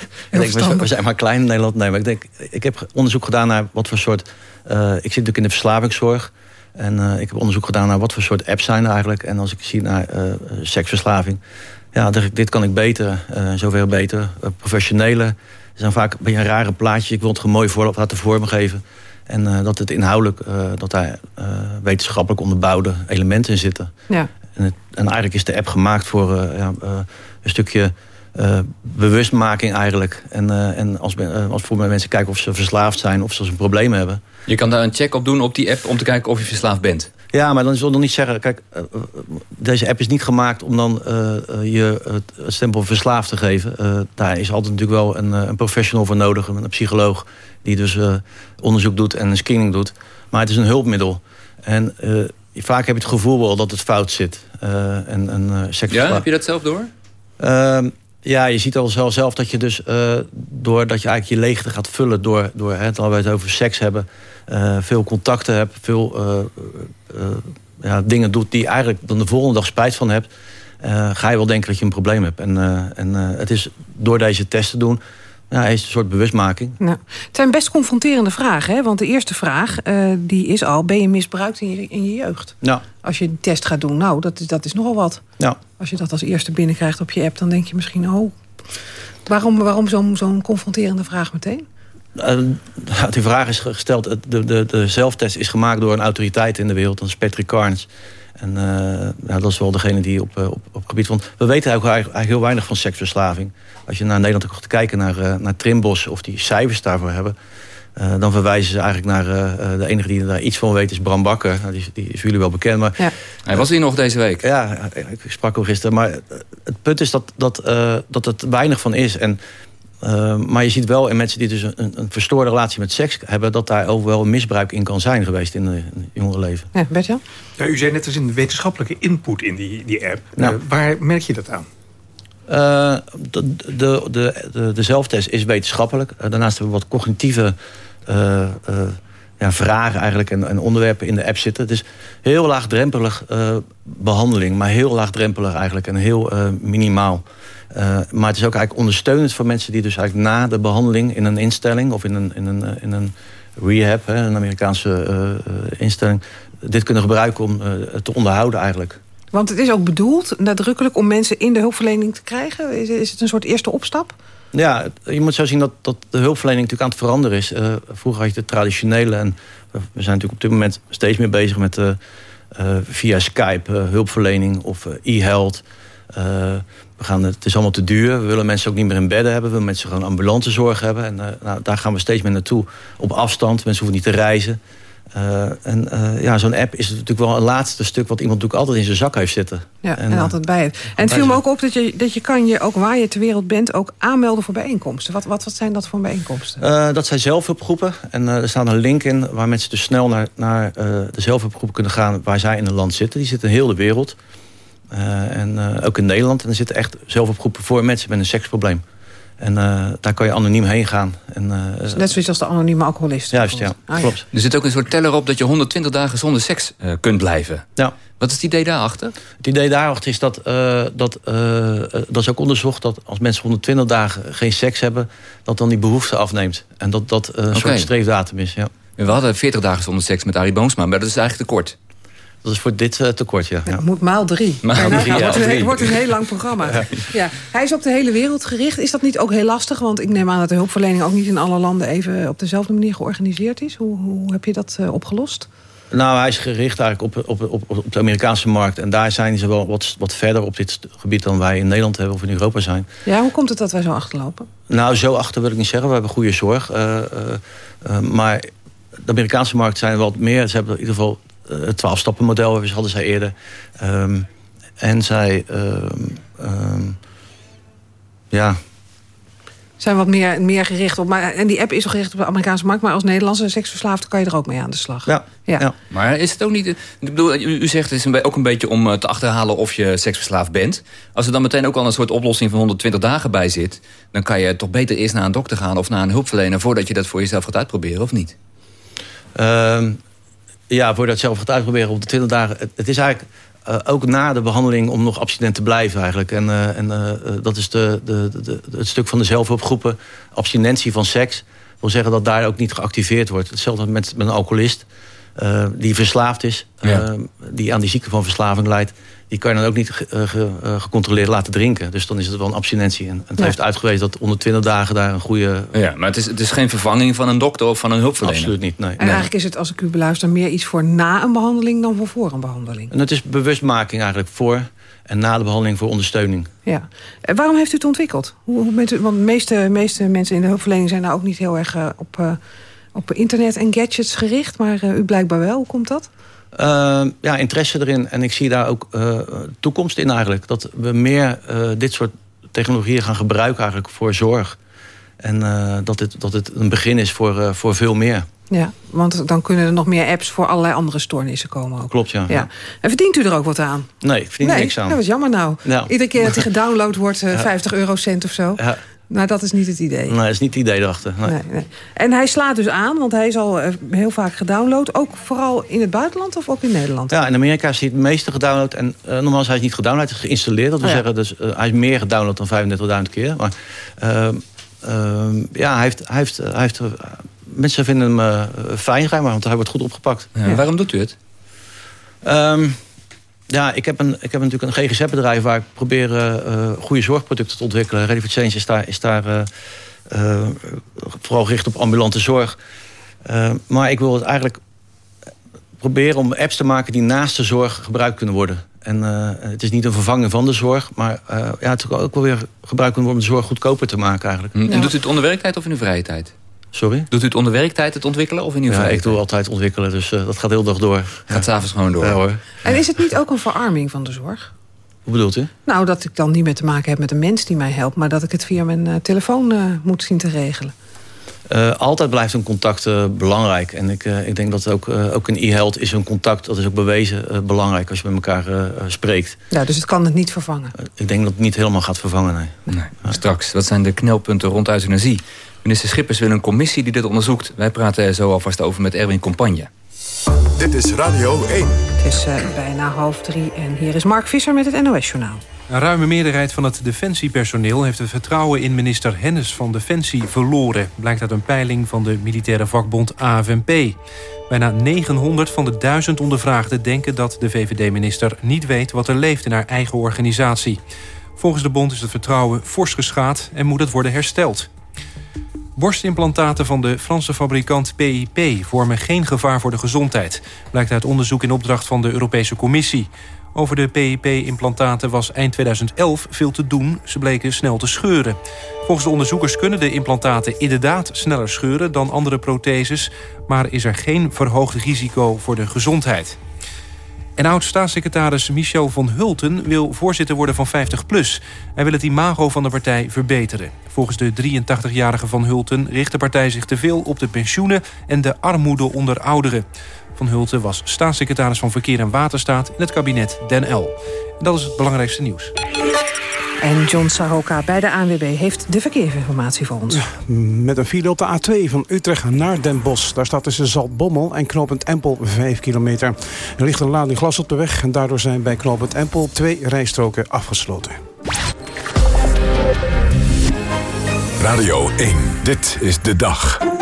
ik denk, we, zijn maar klein in Nederland. Nee, maar ik, denk, ik heb onderzoek gedaan naar wat voor soort... Ik zit natuurlijk in de verslavingszorg. En ik heb onderzoek gedaan naar wat voor soort apps zijn er eigenlijk. En als ik zie naar seksverslaving... Ja, dit kan ik beter, zoveel beter. professionele zijn vaak een beetje een rare plaatje. Ik wil het gewoon mooi voor laten vormen geven. En uh, dat het inhoudelijk, uh, dat daar uh, wetenschappelijk onderbouwde elementen in zitten. Ja. En, het, en eigenlijk is de app gemaakt voor ja, een stukje bewustmaking eigenlijk. En, en als, als voor mensen kijken of ze verslaafd zijn of ze een probleem hebben. Je kan daar een check op doen op die app om te kijken of je verslaafd bent. Ja, maar dan zal nog niet zeggen... Kijk, deze app is niet gemaakt om dan je het stempel verslaafd te geven. daar is altijd natuurlijk wel een, een professional voor nodig. Een psycholoog die dus uh, onderzoek doet en een screening doet. Maar het is een hulpmiddel. En uh, vaak heb je het gevoel wel dat het fout zit. Uh, en, en, ja, heb je dat zelf door? Ja, je ziet al zelf, zelf dat je dus... doordat je eigenlijk je leegte gaat vullen... door, door hè, terwijl we het over seks hebben... veel contacten hebt, veel ja, dingen doet... die eigenlijk dan de volgende dag spijt van hebt... ga je wel denken dat je een probleem hebt. En, en het is door deze test te doen ja, is een soort bewustmaking. Nou, het zijn best confronterende vragen. Hè? Want de eerste vraag uh, die is al... ben je misbruikt in je, in je jeugd? Ja. Als je die test gaat doen, nou, dat is, dat is nogal wat. Ja. Als je dat als eerste binnenkrijgt op je app... dan denk je misschien, oh, waarom, waarom zo'n zo'n confronterende vraag meteen? Uh, die vraag is gesteld... De, de, de zelftest is gemaakt door een autoriteit in de wereld. Dat is Patrick Carnes. En uh, ja, dat is wel degene die op, op, op gebied van... We weten eigenlijk, eigenlijk heel weinig van seksverslaving. Als je naar Nederland gaat kijken naar, uh, naar Trimbos... of die cijfers daarvoor hebben... Uh, dan verwijzen ze eigenlijk naar uh, de enige die daar iets van weet is Bram Bakker. Nou, die, die, is jullie wel bekend. Maar, ja. Hij was hier nog deze week. Ja, ik sprak hem gisteren. Maar het punt is dat, dat, dat het weinig van is. En, maar je ziet wel in mensen die dus een, een, verstoorde relatie met seks hebben... dat daar ook wel een misbruik in kan zijn geweest in, in het jongere leven. Ja, u zei net als een wetenschappelijke input in die, die app. Nou. waar merk je dat aan? Uh, de, de, de, de zelftest is wetenschappelijk. Uh, daarnaast hebben we wat cognitieve uh, ja, vragen eigenlijk en, en, onderwerpen in de app zitten. Het is heel laagdrempelig behandeling, maar heel laagdrempelig eigenlijk en heel minimaal. maar het is ook eigenlijk ondersteunend voor mensen die dus eigenlijk na de behandeling in een instelling of in een, in een, in een rehab, hè, een Amerikaanse instelling, dit kunnen gebruiken om te onderhouden eigenlijk. Want het is ook bedoeld, nadrukkelijk, om mensen in de hulpverlening te krijgen? Is het een soort eerste opstap? Ja, je moet zo zien dat, dat de hulpverlening natuurlijk aan het veranderen is. Uh, vroeger had je de traditionele... en we zijn natuurlijk op dit moment steeds meer bezig met... Uh, uh, via Skype hulpverlening of e-health. we gaan, het is allemaal te duur. We willen mensen ook niet meer in bedden hebben. We willen mensen gewoon ambulante zorg hebben. En eh, nou, daar gaan we steeds meer naartoe. Op afstand. Mensen hoeven niet te reizen. Uh, en uh, ja, zo'n app is natuurlijk wel een laatste stuk... wat iemand natuurlijk altijd in zijn zak heeft zitten. Ja, en, en altijd bij het. En het viel me ook op dat je, dat je kan je, ook waar je ter wereld bent... ook aanmelden voor bijeenkomsten. Wat, wat, wat zijn dat voor bijeenkomsten? Uh, dat zijn zelfhulpgroepen. En er staat een link in waar mensen dus snel naar, naar de zelfhulpgroep kunnen gaan... waar zij in een land zitten. Die zitten in heel de wereld. en ook in Nederland. En er zitten echt zelfhulpgroepen voor mensen met een seksprobleem. En uh, daar kan je anoniem heen gaan. En, uh, dus net zoals de anonieme alcoholist. Juist, ja. Ah, klopt. Ja. Er zit ook een soort teller op dat je 120 dagen zonder seks uh, kunt blijven. Ja. Wat is het idee daarachter? Het idee daarachter is dat, dat, dat is ook onderzocht... dat als mensen 120 dagen geen seks hebben... dat dan die behoefte afneemt. En dat dat een okay. soort streefdatum is, ja. We hadden 40 dagen zonder seks met Arie Boomsma... maar dat is eigenlijk te kort. Dat is voor dit uh, tekort, ja. Het moet maal drie. Maal drie, ja, ja, wordt, een, wordt een heel lang programma. Ja. ja. Hij is op de hele wereld gericht. Is dat niet ook heel lastig? Want ik neem aan dat de hulpverlening ook niet in alle landen... even op dezelfde manier georganiseerd is. Hoe, hoe heb je dat uh, opgelost? Nou, hij is gericht eigenlijk op, op, op, op de Amerikaanse markt. En daar zijn ze wel wat, wat verder op dit gebied dan wij in Nederland hebben of in Europa zijn. Ja, hoe komt het dat wij zo achterlopen? Nou, zo achter wil ik niet zeggen. We hebben goede zorg. Uh, maar de Amerikaanse markt zijn wat meer. Ze hebben in ieder geval het 12-stappen-model hadden zij eerder. Um, en zij... Um, um, ja... Zijn wat meer, meer gericht op... Maar, en die app is toch gericht op de Amerikaanse markt... maar als Nederlandse seksverslaafde kan je er ook mee aan de slag. Ja. ja. ja. Maar is het ook niet... Ik bedoel, u, u zegt het is een, ook een beetje om te achterhalen of je seksverslaafd bent. Als er dan meteen ook al een soort oplossing van 120 dagen bij zit... dan kan je toch beter eerst naar een dokter gaan of naar een hulpverlener... voordat je dat voor jezelf gaat uitproberen, of niet? Um, ja, voor dat zelf gaat uitproberen op de 20 dagen. Het, is eigenlijk uh, ook na de behandeling om nog abstinent te blijven eigenlijk. En, uh, en uh, dat is de, de, de, het stuk van de zelfhulpgroepen. Abstinentie van seks. Wil zeggen dat daar ook niet geactiveerd wordt. Hetzelfde met, met een alcoholist. Die verslaafd is. Ja. die aan die ziekte van verslaving leidt die kan je dan ook niet ge, ge, gecontroleerd laten drinken. Dus dan is het wel een abstinentie. En het ja. heeft uitgewezen dat onder 20 dagen daar een goede... Ja, maar het is, het is geen vervanging van een dokter of van een hulpverlener. Absoluut niet, nee. En eigenlijk is het, als ik u beluister, meer iets voor na een behandeling dan voor voor een behandeling. En het is bewustmaking eigenlijk voor en na de behandeling voor ondersteuning. Ja. En waarom heeft u het ontwikkeld? Hoe, hoe bent u, want de meeste, meeste mensen in de hulpverlening zijn daar ook niet heel erg uh, op, uh, op internet en gadgets gericht. Maar uh, u blijkbaar wel. Hoe komt dat? Uh, ja, interesse erin. En ik zie daar ook uh, toekomst in eigenlijk. Dat we meer uh, dit soort technologieën gaan gebruiken eigenlijk voor zorg. En dat, dit, dat het een begin is voor, voor veel meer. Ja, want dan kunnen er nog meer apps voor allerlei andere stoornissen komen. Ook. Klopt, ja. ja. En verdient u er ook wat aan? Nee, ik verdien nee, niks aan. Dat was jammer nou. nou. Iedere keer dat hij gedownload wordt, ja. 50 eurocent of zo. Ja. Nou, dat is niet het idee. Nee, dat is niet het idee erachter. Nee. Nee, nee. En hij slaat dus aan, want hij is al heel vaak gedownload. Ook vooral in het buitenland of ook in Nederland? Ja, in Amerika is hij het meeste gedownload. En uh, normaal is hij niet gedownload, hij is geïnstalleerd. Dat wil oh, ja. zeggen, dus, uh, hij is meer gedownload dan 35.000 keer. Maar uh, ja, hij heeft... Hij heeft, hij heeft mensen vinden hem fijn, want hij wordt goed opgepakt. Ja, waarom doet u het? Um, ja, ik heb, een, ik heb natuurlijk een GGZ-bedrijf waar ik probeer uh, goede zorgproducten te ontwikkelen. Ready for Change is daar, is daar uh, uh, vooral gericht op ambulante zorg. maar ik wil het eigenlijk proberen om apps te maken die naast de zorg gebruikt kunnen worden. En het is niet een vervanging van de zorg, maar ja, het kan ook wel weer gebruikt kunnen worden om de zorg goedkoper te maken eigenlijk. En ja. doet u het onder werktijd of in uw vrije tijd? Sorry? Doet u het onder werktijd het ontwikkelen of in uw ja, vrije ik doe altijd ontwikkelen, dus uh, dat gaat heel dag door. Gaat ja. s'avonds gewoon door. Ja, hoor. En is het niet ook een verarming van de zorg? Hoe bedoelt u? Nou, dat ik dan niet meer te maken heb met een mens die mij helpt... maar dat ik het via mijn uh, telefoon uh, moet zien te regelen. Uh, altijd blijft een contact uh, belangrijk. En ik, uh, ik denk dat ook, ook in e-health is een contact... dat is ook bewezen belangrijk als je met elkaar spreekt. Ja, dus het kan het niet vervangen? ik denk dat het niet helemaal gaat vervangen, nee. nee. Straks, wat zijn de knelpunten rond euthanasie? Minister Schippers wil een commissie die dit onderzoekt. Wij praten er zo alvast over met Erwin Compagne. Dit is Radio 1. Het is bijna half drie en hier is Mark Visser met het NOS-journaal. Een ruime meerderheid van het defensiepersoneel heeft het vertrouwen in minister Hennis van Defensie verloren. Blijkt uit een peiling van de militaire vakbond AFNP. Bijna 900 van de 1000 ondervraagden denken dat de VVD-minister niet weet wat er leeft in haar eigen organisatie. Volgens de bond is het vertrouwen fors geschaad en moet het worden hersteld. Borstimplantaten van de Franse fabrikant PIP vormen geen gevaar voor de gezondheid. Blijkt uit onderzoek in opdracht van de Europese Commissie. Over de PIP-implantaten was eind 2011 veel te doen. Ze bleken snel te scheuren. Volgens de onderzoekers kunnen de implantaten inderdaad sneller scheuren dan andere protheses, maar is er geen verhoogd risico voor de gezondheid. En oud-staatssecretaris Michel van Hulten wil voorzitter worden van 50PLUS. Hij wil het imago van de partij verbeteren. Volgens de 83-jarige Van Hulten richt de partij zich te veel op de pensioenen... en de armoede onder ouderen. Van Hulten was staatssecretaris van Verkeer en Waterstaat... in het kabinet Den L. En dat is het belangrijkste nieuws. En John Sahoka bij de ANWB heeft de verkeersinformatie voor ons. Met een file op de A2 van Utrecht naar Den Bosch. Daar staat tussen Zaltbommel en knooppunt Empel 5 kilometer. Er ligt een lading glas op de weg... en daardoor zijn bij knooppunt Empel twee rijstroken afgesloten. Radio 1, dit is de dag.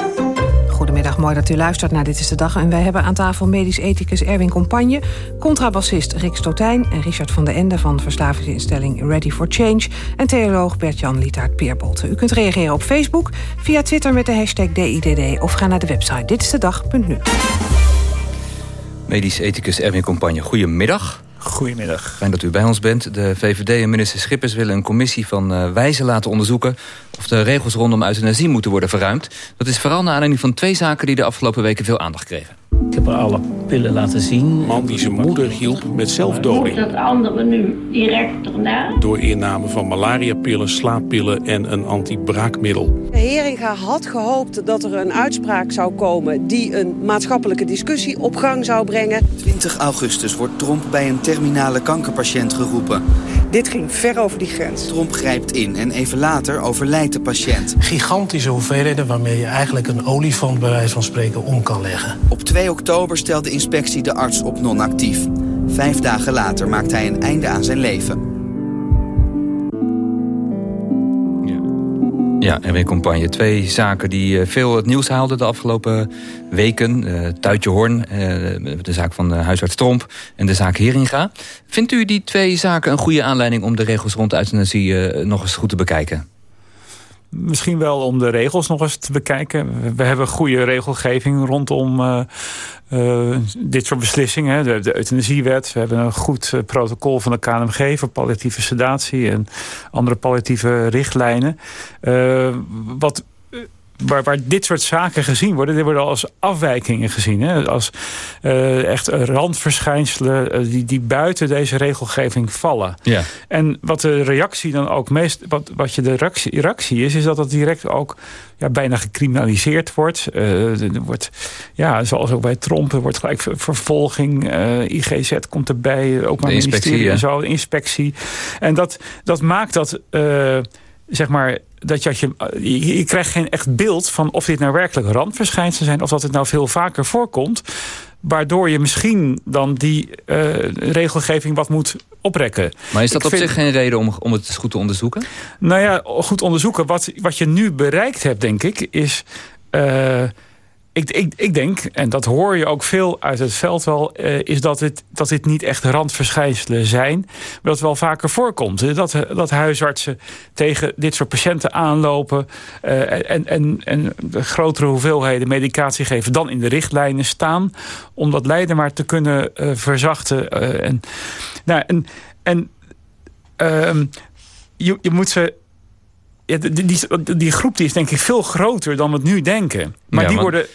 Goedemiddag, mooi dat u luistert naar Dit is de Dag. En wij hebben aan tafel medisch ethicus Erwin Compagne... contrabassist Rick Stotijn en Richard van den Ende... van verslavingsinstelling Ready for Change... en theoloog Bert-Jan Lietaert-Peerbolt. U kunt reageren op Facebook, via Twitter met de hashtag DIDD... of ga naar de website ditistedag.nu. Medisch ethicus Erwin Compagne, goedemiddag. Goedemiddag. Fijn dat u bij ons bent. De VVD en minister Schippers willen een commissie van uh, wijzen laten onderzoeken... of de regels rondom euthanasie moeten worden verruimd. Dat is vooral naar aanleiding van twee zaken die de afgelopen weken veel aandacht kregen. Ik heb er alle pillen laten zien. Man die zijn moeder hielp met zelfdoding. dat anderen nu direct erna? Door inname van malariapillen, slaappillen en een antibraakmiddel. Heringa had gehoopt dat er een uitspraak zou komen... die een maatschappelijke discussie op gang zou brengen. 20 augustus wordt Tromp bij een terminale kankerpatiënt geroepen. Dit ging ver over die grens. Tromp grijpt in en even later overlijdt de patiënt. Gigantische hoeveelheden waarmee je eigenlijk een olifant bij wijze van spreken om kan leggen. Op 2 oktober stelt de inspectie de arts op non-actief. Vijf dagen later maakt hij een einde aan zijn leven. Ja, Erwin Compagne. Twee zaken die uh, veel het nieuws haalden de afgelopen weken. Uh, Tuitje Hoorn, uh, de zaak van de huisarts Tromp en de zaak Heringa. Vindt u die twee zaken een goede aanleiding om de regels rond euthanasie nog eens goed te bekijken? Misschien wel om de regels nog eens te bekijken. We hebben goede regelgeving rondom uh, uh, dit soort beslissingen. De, de euthanasiewet. We hebben een goed uh, protocol van de KNMG voor palliatieve sedatie en andere palliatieve richtlijnen. wat Waar, waar, dit soort zaken gezien worden, die worden als afwijkingen gezien. Hè? Als uh, echt randverschijnselen uh, die, die buiten deze regelgeving vallen. Ja. En wat de reactie dan ook meest, wat, wat je de reactie, reactie is, is dat dat direct ook ja, bijna gecriminaliseerd wordt. Uh, er wordt ja, zoals ook bij Trump, er wordt gelijk vervolging. IGZ komt erbij, ook maar ministerie en zo, inspectie. En dat, dat maakt dat zeg maar, dat je, je, je krijgt geen echt beeld van of dit nou werkelijk randverschijnselen zijn... of dat het nou veel vaker voorkomt. Waardoor je misschien dan die uh, regelgeving wat moet oprekken. Maar is dat Ik op vind- zich geen reden om, om het goed te onderzoeken? Nou ja, goed onderzoeken. Wat, wat je nu bereikt hebt, denk ik, is... eh, ik, ik, ik denk, en dat hoor je ook veel uit het veld wel... eh, is dat, dat dit niet echt randverschijnselen zijn. Maar dat wel vaker voorkomt. hè. Dat, dat huisartsen tegen dit soort patiënten aanlopen... eh, en, en, en grotere hoeveelheden medicatie geven... dan in de richtlijnen staan. Om dat lijden maar te kunnen eh, verzachten. eh, en, nou, en, en ehm, je, je moet ze ja, die, die, die groep die is denk ik veel groter dan we het nu denken. Maar Ja, die worden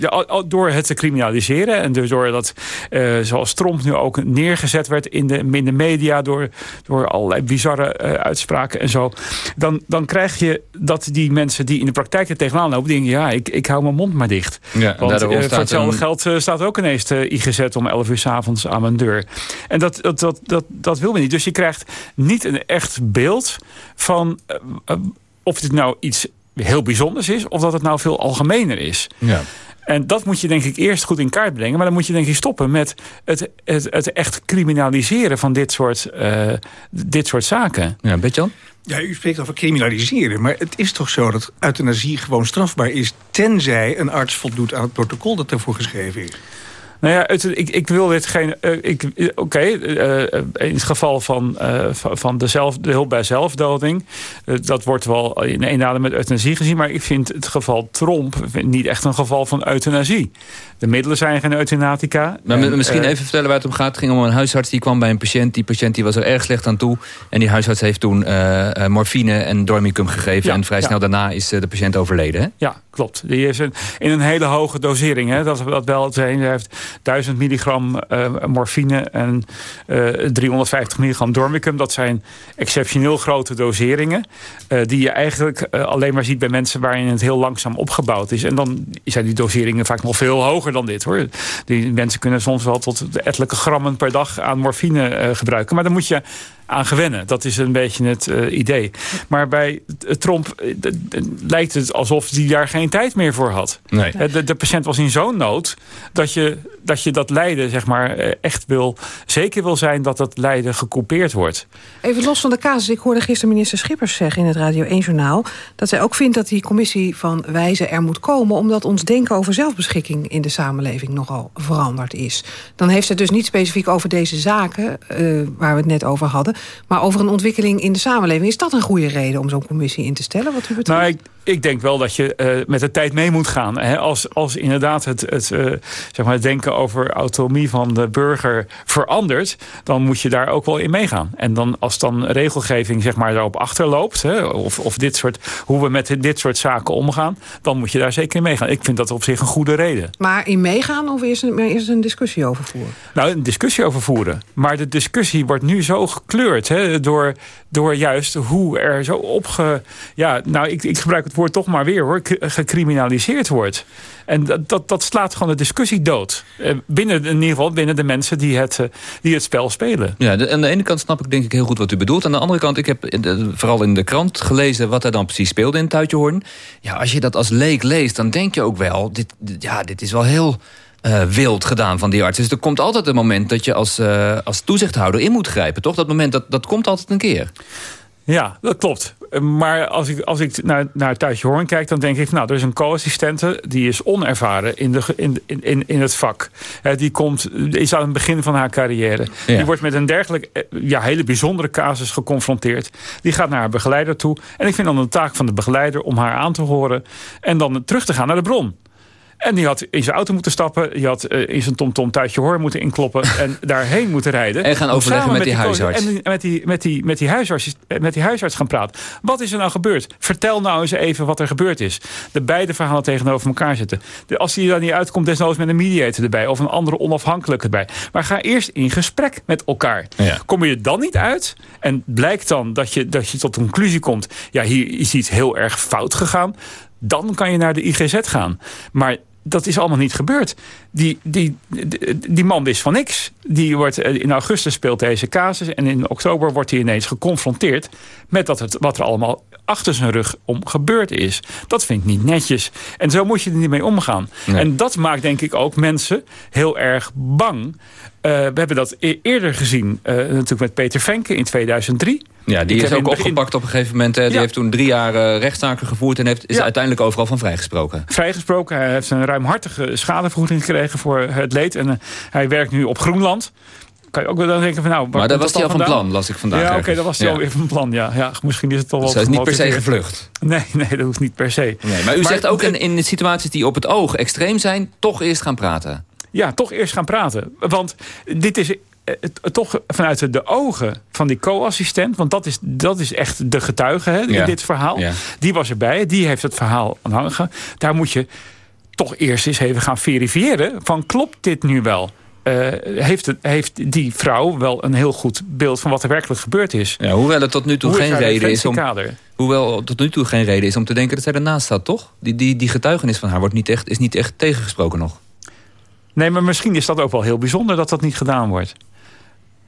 door het te criminaliseren... en dus door dat, eh, zoals Trump nu ook neergezet werd in de, in de media... door, door allerlei bizarre eh, uitspraken en zo... Dan, dan krijg je dat die mensen die in de praktijk er tegenaan lopen... denken, ja, ik, ik hou mijn mond maar dicht. Ja, Want eh, voor hetzelfde een- geld staat ook ineens de IGZ om 11 uur s avonds aan mijn deur. En dat, dat, dat, dat, dat wil men niet. Dus je krijgt niet een echt beeld van... of dit nou iets heel bijzonders is... of dat het nou veel algemener is. Ja. En dat moet je denk ik eerst goed in kaart brengen. Maar dan moet je denk ik stoppen met het, het, het echt criminaliseren van dit soort, eh, dit soort zaken. Ja, Betjan? Ja, u spreekt over criminaliseren, maar het is toch zo dat euthanasie gewoon strafbaar is... tenzij een arts voldoet aan het protocol dat daarvoor geschreven is? Nou ja, het, ik, ik wil dit geen... Uh, ik, Oké, okay, uh, in het geval van, van de, zelf, de hulp bij zelfdoding... dat wordt wel in één adem met euthanasie gezien... maar ik vind het geval Tromp niet echt een geval van euthanasie. De middelen zijn geen euthanatica. Maar en, misschien even vertellen waar het om gaat. Het ging om een huisarts die kwam bij een patiënt. Die patiënt die was er erg slecht aan toe. En die huisarts heeft toen morfine en dormicum gegeven. Ja, en vrij ja. snel daarna is de patiënt overleden. Hè? Ja, klopt. Die is een, in een hele hoge dosering. Hè? Dat, dat wel. Hij heeft 1000 milligram uh, morfine en uh, 350 milligram dormicum. Dat zijn exceptioneel grote doseringen. Uh, die je eigenlijk alleen maar ziet bij mensen waarin het heel langzaam opgebouwd is. En dan zijn die doseringen vaak nog veel hoger dan dit. hoor. Die mensen kunnen soms wel tot ettelijke grammen per dag aan morfine gebruiken. Maar dan moet je aan gewennen. Dat is een beetje het uh, idee. Maar bij Trump uh, lijkt het alsof hij daar geen tijd meer voor had. Nee. De, de patiënt was in zo'n nood dat je, dat je dat lijden zeg maar, echt wil... zeker wil zijn dat dat lijden gecoupeerd wordt. Even los van de casus. Ik hoorde gisteren minister Schippers zeggen in het Radio 1-journaal... dat zij ook vindt dat die commissie van wijzen er moet komen... omdat ons denken over zelfbeschikking in de samenleving nogal veranderd is. Dan heeft het dus niet specifiek over deze zaken... Uh, waar we het net over hadden... Maar over een ontwikkeling in de samenleving... is dat een goede reden om zo'n commissie in te stellen? Wat u betreft? Nou, ik, ik denk wel dat je uh, met de tijd mee moet gaan. Hè? Als, als inderdaad het, het, uh, zeg maar het denken over autonomie van de burger verandert... dan moet je daar ook wel in meegaan. En dan, als dan regelgeving zeg maar, daarop achterloopt... Hè? Of, of dit soort, hoe we met dit soort zaken omgaan... dan moet je daar zeker in meegaan. Ik vind dat op zich een goede reden. Maar in meegaan of is er, is er een discussie over voeren? Nou, een discussie over voeren. Maar de discussie wordt nu zo gekleurd... Door, door juist hoe er zo opge... Ja, nou, ik, ik gebruik het woord toch maar weer hoor, gecriminaliseerd wordt. En dat, dat, dat slaat gewoon de discussie dood. Binnen, in ieder geval binnen de mensen die het, die het spel spelen. Ja, de, aan de ene kant snap ik denk ik heel goed wat u bedoelt. Aan de andere kant, ik heb de, vooral in de krant gelezen... wat er dan precies speelde in Tuitjehoorn. Ja, als je dat als leek leest, dan denk je ook wel... dit, ja, dit is wel heel... Uh, wild gedaan van die arts. Dus er komt altijd een moment dat je als, uh, als toezichthouder in moet grijpen, toch? Dat moment, dat, dat komt altijd een keer. Ja, dat klopt. Maar als ik, als ik naar, naar Thuisje Hoorn kijk, dan denk ik... nou, er is een co-assistente, die is onervaren in, de, in, in, in het vak. die komt, is aan het begin van haar carrière. Ja. Die wordt met een dergelijk ja, hele bijzondere casus geconfronteerd. Die gaat naar haar begeleider toe. En ik vind dan de taak van de begeleider om haar aan te horen... en dan terug te gaan naar de bron. En die had in zijn auto moeten stappen. Die had uh, in zijn tomtom thuisje hoor moeten inkloppen. En daarheen moeten rijden. En gaan overleggen met, met, die, die huisarts. En met die, met, die, met, die huisarts, met die huisarts gaan praten. Wat is er nou gebeurd? Vertel nou eens even wat er gebeurd is. De beide verhalen tegenover elkaar zetten. De, als die er niet uitkomt, desnoods met een mediator erbij. Of een andere onafhankelijke erbij. Maar ga eerst in gesprek met elkaar. Ja. Kom je er dan niet uit. En blijkt dan dat je, dat je tot de conclusie komt. Ja, hier is iets heel erg fout gegaan. Dan kan je naar de IGZ gaan. Maar dat is allemaal niet gebeurd. Die, die, die, die man is van niks. Die wordt, in augustus speelt deze casus. En in oktober wordt hij ineens geconfronteerd... met dat het, wat er allemaal achter zijn rug om gebeurd is. Dat vind ik niet netjes. En zo moet je er niet mee omgaan. Nee. En dat maakt denk ik ook mensen heel erg bang. Uh, we hebben dat e eerder gezien. Uh, natuurlijk met Peter Venke in 2003. Ja, die ik is ook begin... opgepakt op een gegeven moment. Hè. Die ja. heeft toen drie jaar uh, rechtszaken gevoerd... en heeft, is ja. uiteindelijk overal van vrijgesproken. Vrijgesproken. Hij heeft een ruimhartige schadevergoeding gekregen voor het leed. En uh, hij werkt nu op Groenland kan je ook wel dan denken van nou... Maar dat was hij al van plan, las ik vandaag. Ja, oké, okay, dat was hij ja. alweer van plan, ja. ja. Misschien is het toch wel... Dus hij is niet per se gevlucht? Nee, nee, dat hoeft niet per se. Nee, maar u maar, zegt ook in, in situaties die op het oog extreem zijn... toch eerst gaan praten. Ja, toch eerst gaan praten. Want dit is toch vanuit de ogen van die co-assistent... want dat is, dat is echt de getuige hè, in ja. dit verhaal. Ja. Die was erbij, die heeft het verhaal aanhangen. Daar moet je toch eerst eens even gaan verifiëren... van klopt dit nu wel? Uh, heeft, het, heeft die vrouw wel een heel goed beeld van wat er werkelijk gebeurd is. Ja, hoewel het tot nu toe Hoe geen reden is om. Hoewel tot nu toe geen reden is om te denken dat zij ernaast staat, toch? Die, die, die getuigenis van haar wordt niet echt, is niet echt tegengesproken nog. Nee, maar misschien is dat ook wel heel bijzonder dat dat niet gedaan wordt.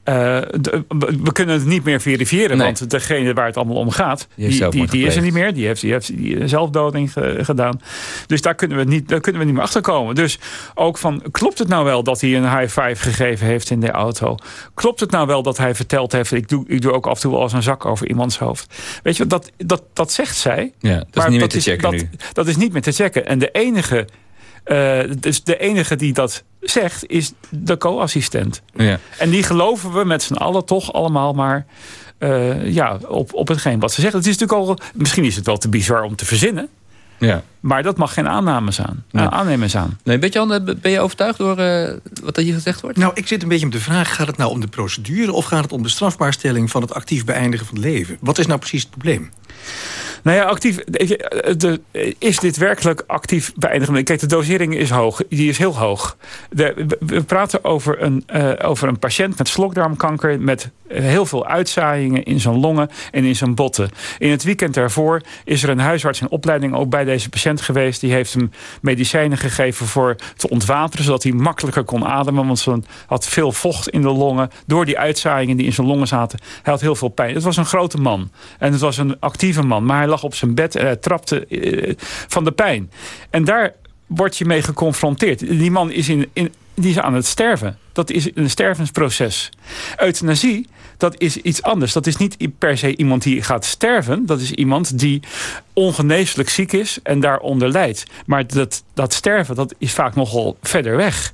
Uh, de, we kunnen het niet meer verifiëren, nee. want degene waar het allemaal om gaat, die, die, die, die is er niet meer. Die heeft, die heeft die zelfdoding ge, gedaan. Dus daar kunnen, we niet, daar kunnen we niet meer achter komen. Dus ook van, klopt het nou wel dat hij een high five gegeven heeft in de auto? Klopt het nou wel dat hij verteld heeft, ik doe, ik doe ook af en toe wel als een zak over iemands hoofd? Weet je, dat, dat, dat zegt zij. Ja, dat maar is niet dat meer te checken is, nu. Dat, dat is niet meer te checken. En de enige, uh, dus de enige die dat zegt, is de co-assistent. Ja. En die geloven we met z'n allen toch allemaal maar eh, ja, op, op hetgeen wat ze zeggen. Het is natuurlijk al, misschien is het wel te bizar om te verzinnen. Ja. Maar dat mag geen aannames aan. Nee. Uh, aannemers aan. Nee, ben, je, ben je overtuigd door uh, wat er hier gezegd wordt? Nou, ik zit een beetje op de vraag... gaat het nou om de procedure... of gaat het om de strafbaarstelling van het actief beëindigen van het leven? Wat is nou precies het probleem? Nou ja, actief, is dit werkelijk actief beëindigen? Kijk, de dosering is hoog. Die is heel hoog. We praten over een, uh, over een patiënt met slokdarmkanker... met heel veel uitzaaiingen in zijn longen en in zijn botten. In het weekend daarvoor is er een huisarts in opleiding... ook bij deze patiënt geweest. Die heeft hem medicijnen gegeven voor te ontwateren... zodat hij makkelijker kon ademen. Want ze had veel vocht in de longen. Door die uitzaaiingen die in zijn longen zaten. Hij had heel veel pijn. Het was een grote man. En het was een actieve man. Maar hij lag op zijn bed en hij trapte uh, van de pijn. En daar word je mee geconfronteerd. Die man is, in, in, die is aan het sterven. Dat is een stervensproces. Euthanasie, dat is iets anders. Dat is niet per se iemand die gaat sterven. Dat is iemand die ongeneeslijk ziek is en daaronder lijdt. Maar dat, dat sterven, dat is vaak nogal verder weg.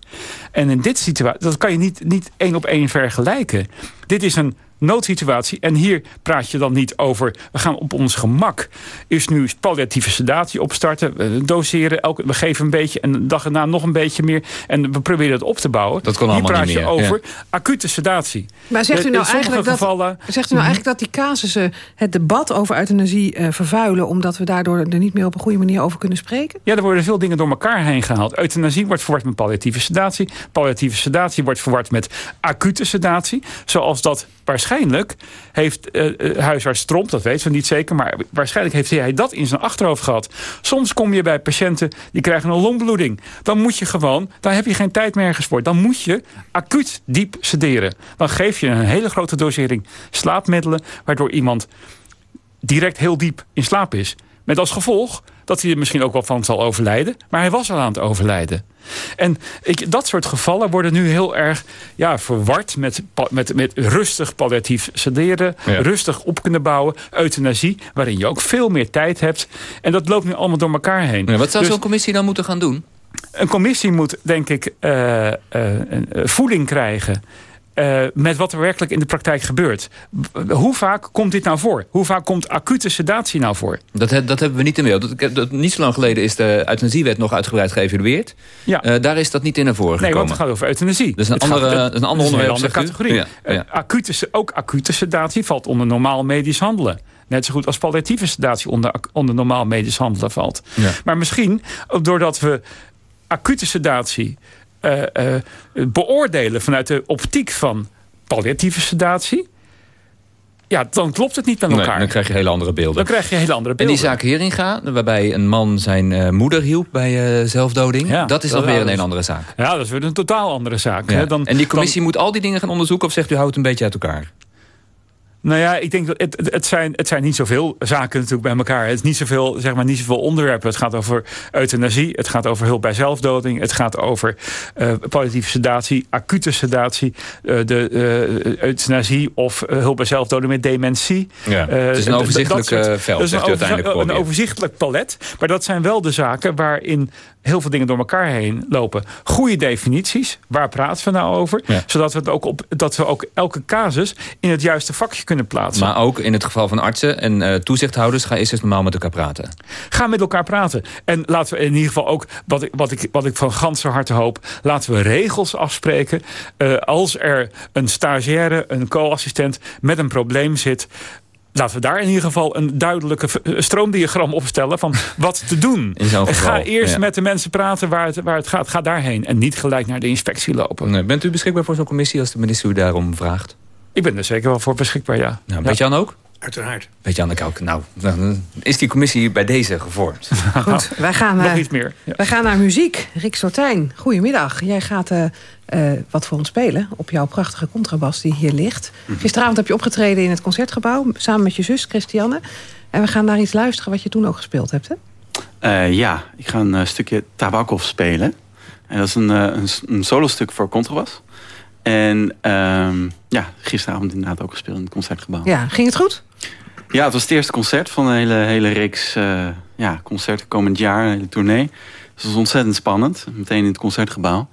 En in dit situatie, dat kan je niet, niet één op één vergelijken. Dit is een noodsituatie. En hier praat je dan niet over... we gaan op ons gemak is nu palliatieve sedatie opstarten. We doseren, elke, we geven een beetje... en de dag erna nog een beetje meer. En we proberen het op te bouwen. Dat kan hier allemaal praat niet je meer, over ja. acute sedatie. Maar zegt u De- nou eigenlijk dat, zegt u nou eigenlijk dat die casussen het debat over euthanasie eh, vervuilen... omdat we daardoor er niet meer op een goede manier over kunnen spreken? Ja, er worden veel dingen door elkaar heen gehaald. Euthanasie wordt verward met palliatieve sedatie. Palliatieve sedatie wordt verward met acute sedatie. Zoals dat waarschijnlijk heeft eh, eh, huisarts Tromp, dat weten we niet zeker... maar waarschijnlijk heeft hij dat in zijn achterhoofd gehad. Soms kom je bij patiënten die krijgen een longbloeding. Dan moet je gewoon, dan heb je geen tijd meer voor. Dan moet je acuut diep sederen. Dan geef je een hele grote dosering slaapmiddelen... waardoor iemand direct heel diep in slaap is. Met als gevolg dat hij er misschien ook wel van zal overlijden. Maar hij was al aan het overlijden. En ik, dat soort gevallen worden nu heel erg ja, verward met, met, met rustig palliatief sederen. Ja. Rustig op kunnen bouwen. Euthanasie, waarin je ook veel meer tijd hebt. En dat loopt nu allemaal door elkaar heen. Ja, wat zou Dus- zo'n commissie dan moeten gaan doen? een commissie moet, denk ik, eh, eh, een eh, voeding krijgen... eh, met wat er werkelijk in de praktijk gebeurt. Hoe vaak komt dit nou voor? Hoe vaak komt acute sedatie nou voor? Dat, he- dat hebben we niet in beeld. Dat, dat- niet zo lang geleden is de euthanasiewet nog uitgebreid geëvalueerd. Ja. Eh, daar is dat niet in naar voren Nee, gekomen. want het gaat over euthanasie. Dat is een Het andere- dat is een ander onderwerp, andere zegt u? categorie. Ja, ja. Eh, acute, ook acute sedatie valt onder normaal medisch handelen. Net zo goed als palliatieve sedatie onder, onder normaal medisch handelen valt. Ja. Maar misschien, doordat we acute sedatie eh, eh, beoordelen vanuit de optiek van palliatieve sedatie... ja, dan klopt het niet met Nee, elkaar. dan krijg je hele andere beelden. Dan krijg je hele andere En beelden. die zaak Heringa, waarbij een man zijn eh, moeder hielp bij zelfdoding. Ja, dat is dat- dan weer een, een andere zaak. Ja, dat is weer een totaal andere zaak. Ja. Hè? Dan, en die commissie dan- moet al die dingen gaan onderzoeken... of zegt u houdt een beetje uit elkaar? Nou ja, ik denk dat het, het, zijn, het zijn niet zoveel zaken natuurlijk bij elkaar. Het is niet zoveel, zeg maar, niet zoveel onderwerpen. Het gaat over euthanasie, het gaat over hulp bij zelfdoding, het gaat over eh, palliatieve sedatie, acute sedatie, eh, de eh, euthanasie of hulp bij zelfdoding met dementie. Ja, het is een overzichtelijk dat soort- veld, zegt een, u uiteindelijk. overzi- een overzichtelijk palet. Maar dat zijn wel de zaken waarin heel veel dingen door elkaar heen lopen. Goede definities, waar praten we nou over? Ja. Zodat we, het ook op, dat we ook elke casus in het juiste vakje kunnen plaatsen. Maar ook in het geval van artsen en eh, toezichthouders... ga eerst eens normaal met elkaar praten. Ga met elkaar praten. En laten we in ieder geval ook, wat ik, wat ik, wat ik van ganse harte hoop... laten we regels afspreken. Eh, als er een stagiaire, een co-assistent met een probleem zit... Laten we daar in ieder geval een duidelijke stroomdiagram opstellen... van wat te doen. Geval, Ga eerst ja. met de mensen praten waar het, waar het gaat. Ga daarheen. En niet gelijk naar de inspectie lopen. Nee, bent u beschikbaar voor zo'n commissie als de minister u daarom vraagt? Ik ben er zeker wel voor beschikbaar, ja. Nou, Ja. weet Jan ook? Uiteraard. Weet Jan ook? Nou, dan is die commissie bij deze gevormd. Goed, wij gaan, Nog iets meer. Ja. wij gaan naar muziek. Rick Sortijn, goedemiddag. Jij gaat eh, eh, wat voor ons spelen op jouw prachtige contrabas die hier ligt. Mhm. Gisteravond heb je opgetreden in het Concertgebouw... samen met je zus Christiane. En we gaan naar iets luisteren wat je toen ook gespeeld hebt, hè? Eh, ja, ik ga een stukje Tabakov spelen. En dat is een, eh, een, een solostuk voor contrabas. En ehm, ja, gisteravond inderdaad ook gespeeld in het Concertgebouw. Ja, ging het goed? Ja, het was het eerste concert van een hele, hele reeks eh, ja, concerten komend jaar, een hele tournee. Dus het was ontzettend spannend, meteen in het Concertgebouw.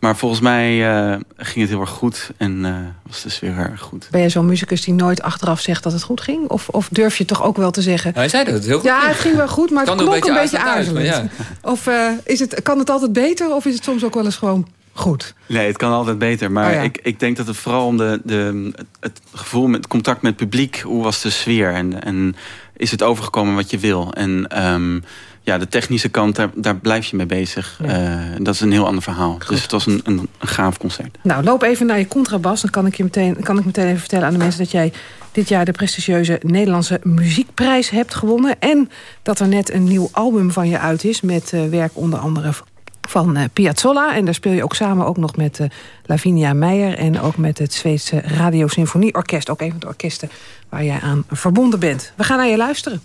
Maar volgens mij eh, ging het heel erg goed en eh, was de sfeer heel erg goed. Ben je zo'n muzikus die nooit achteraf zegt dat het goed ging? Of, of durf je toch ook wel te zeggen... Hij zei dat het heel goed Ja, ging. het ging wel goed, maar het klonk een een beetje aarzelend. aarzelend, Of eh, is het, kan het altijd beter of is het soms ook wel eens gewoon goed? Nee, het kan altijd beter. Maar Oh ja. ik, ik denk dat het vooral om de, de, het gevoel, met contact met het publiek... hoe was de sfeer en, en is het overgekomen wat je wil? En ehm, ja, de technische kant, daar, daar blijf je mee bezig. Eh, dat is een heel ander verhaal. Dus het was een, een, een gaaf concert. Nou, loop even naar je contrabas. Dan kan ik, je meteen, kan ik meteen even vertellen aan de mensen... dat jij dit jaar de prestigieuze Nederlandse Muziekprijs hebt gewonnen. En dat er net een nieuw album van je uit is... met eh, werk onder andere van eh, Piazzolla. En daar speel je ook samen ook nog met eh, Lavinia Meijer... en ook met het Zweedse Radio Symfonieorkest. Ook een van de orkesten waar jij aan verbonden bent. We gaan naar je luisteren.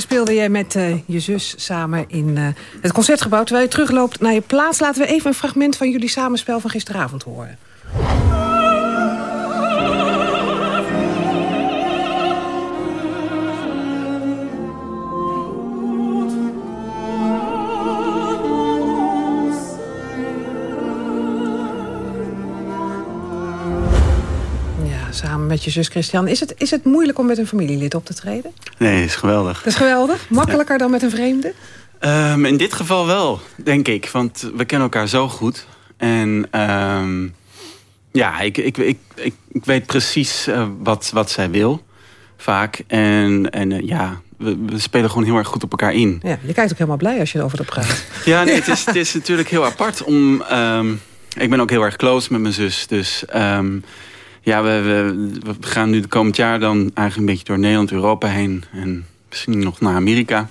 Speelde jij met eh, je zus samen in eh, het Concertgebouw. Terwijl je terugloopt naar je plaats... laten we even een fragment van jullie samenspel van gisteravond horen. Met je zus Christian. Is het, is het moeilijk om met een familielid op te treden? Nee, is geweldig. Dat is geweldig. Makkelijker dan met een vreemde? Ehm, in dit geval wel, denk ik. Want we kennen elkaar zo goed. En ehm, ja, ik, ik, ik, ik, weet precies eh, wat, wat zij wil. Vaak. En, en eh, ja, we, we spelen gewoon heel erg goed op elkaar in. Ja, je kijkt ook helemaal blij als je erover dat praat. Ja, nee, het is, het is natuurlijk heel apart om... ehm, ik ben ook heel erg close met mijn zus. Dus ehm, ja, we, we, we gaan nu de komend jaar dan eigenlijk een beetje door Nederland, Europa heen. En misschien nog naar Amerika.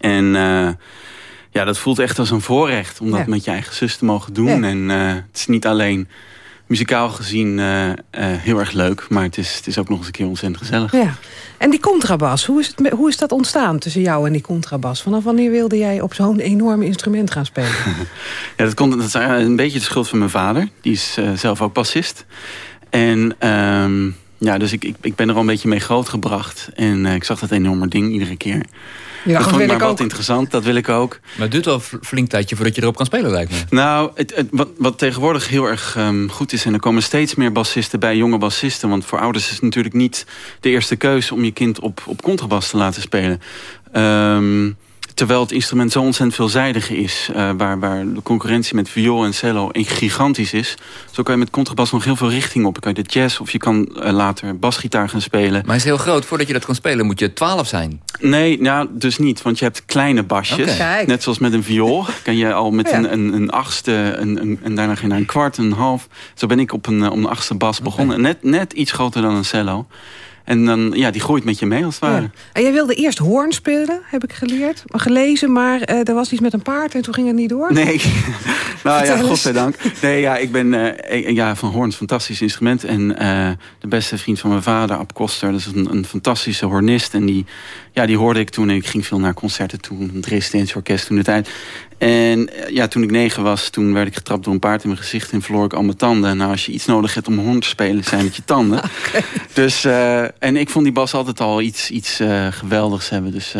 En eh, ja, dat voelt echt als een voorrecht om dat Ja. met je eigen zus te mogen doen. Ja. En eh, het is niet alleen muzikaal gezien eh, heel erg leuk. Maar het is, het is ook nog eens een keer ontzettend gezellig. Ja. En die contrabas, hoe is, het, hoe is dat ontstaan tussen jou en die contrabas? Vanaf wanneer wilde jij op zo'n enorm instrument gaan spelen? Ja, dat, komt, dat is een beetje de schuld van mijn vader. Die is zelf ook bassist. En ehm, ja, dus ik, ik, ik ben er al een beetje mee grootgebracht. En eh, ik zag dat enorme ding iedere keer. Ja, dat vond ik maar ik wat ook. interessant, dat wil ik ook. Maar het duurt wel een flink tijdje voordat je erop kan spelen, lijkt me. Nou, het, het- wat, wat tegenwoordig heel erg ehm, goed is... en er komen steeds meer bassisten bij, jonge bassisten... want voor ouders is het natuurlijk niet de eerste keuze... om je kind op, op contrabas te laten spelen. Ehm, terwijl het instrument zo ontzettend veelzijdig is... eh, waar, waar de concurrentie met viool en cello echt gigantisch is... zo kan je met contrabas nog heel veel richting op. Je kan de jazz of je kan eh, later basgitaar gaan spelen. Maar hij is heel groot. Voordat je dat kan spelen moet je 12 zijn. Nee, nou, dus niet. Want je hebt kleine basjes. Net zoals met een viool. Kan je al met Ja. een, een, een achtste een, een, en daarna ga je naar een kwart, een half. Zo ben ik op een, eh, op een achtste bas begonnen. Net, net iets groter dan een cello. En dan, ja, die groeit met je mee als het ware. Ja. En jij wilde eerst hoorn spelen, heb ik geleerd. Gelezen, maar eh, er was iets met een paard en toen ging het niet door. Nee, nou ja, godzijdank. Nee, ja, ik ben ik- ja, van Hoorn, een fantastisch instrument. En eh, de beste vriend van mijn vader, Ab Koster, dat is een, een fantastische hornist. En die, ja, die hoorde ik toen. En ik ging veel naar concerten toen, het Dresdens Orkest toen de tijd. En eh, ja, toen ik negen was, toen werd ik getrapt door een paard in mijn gezicht en verloor ik al mijn tanden. En nou, als je iets nodig hebt om hoorn te spelen, zijn het je tanden. Dus, eh, en ik vond die bas altijd al iets, iets eh, geweldigs hebben. Dus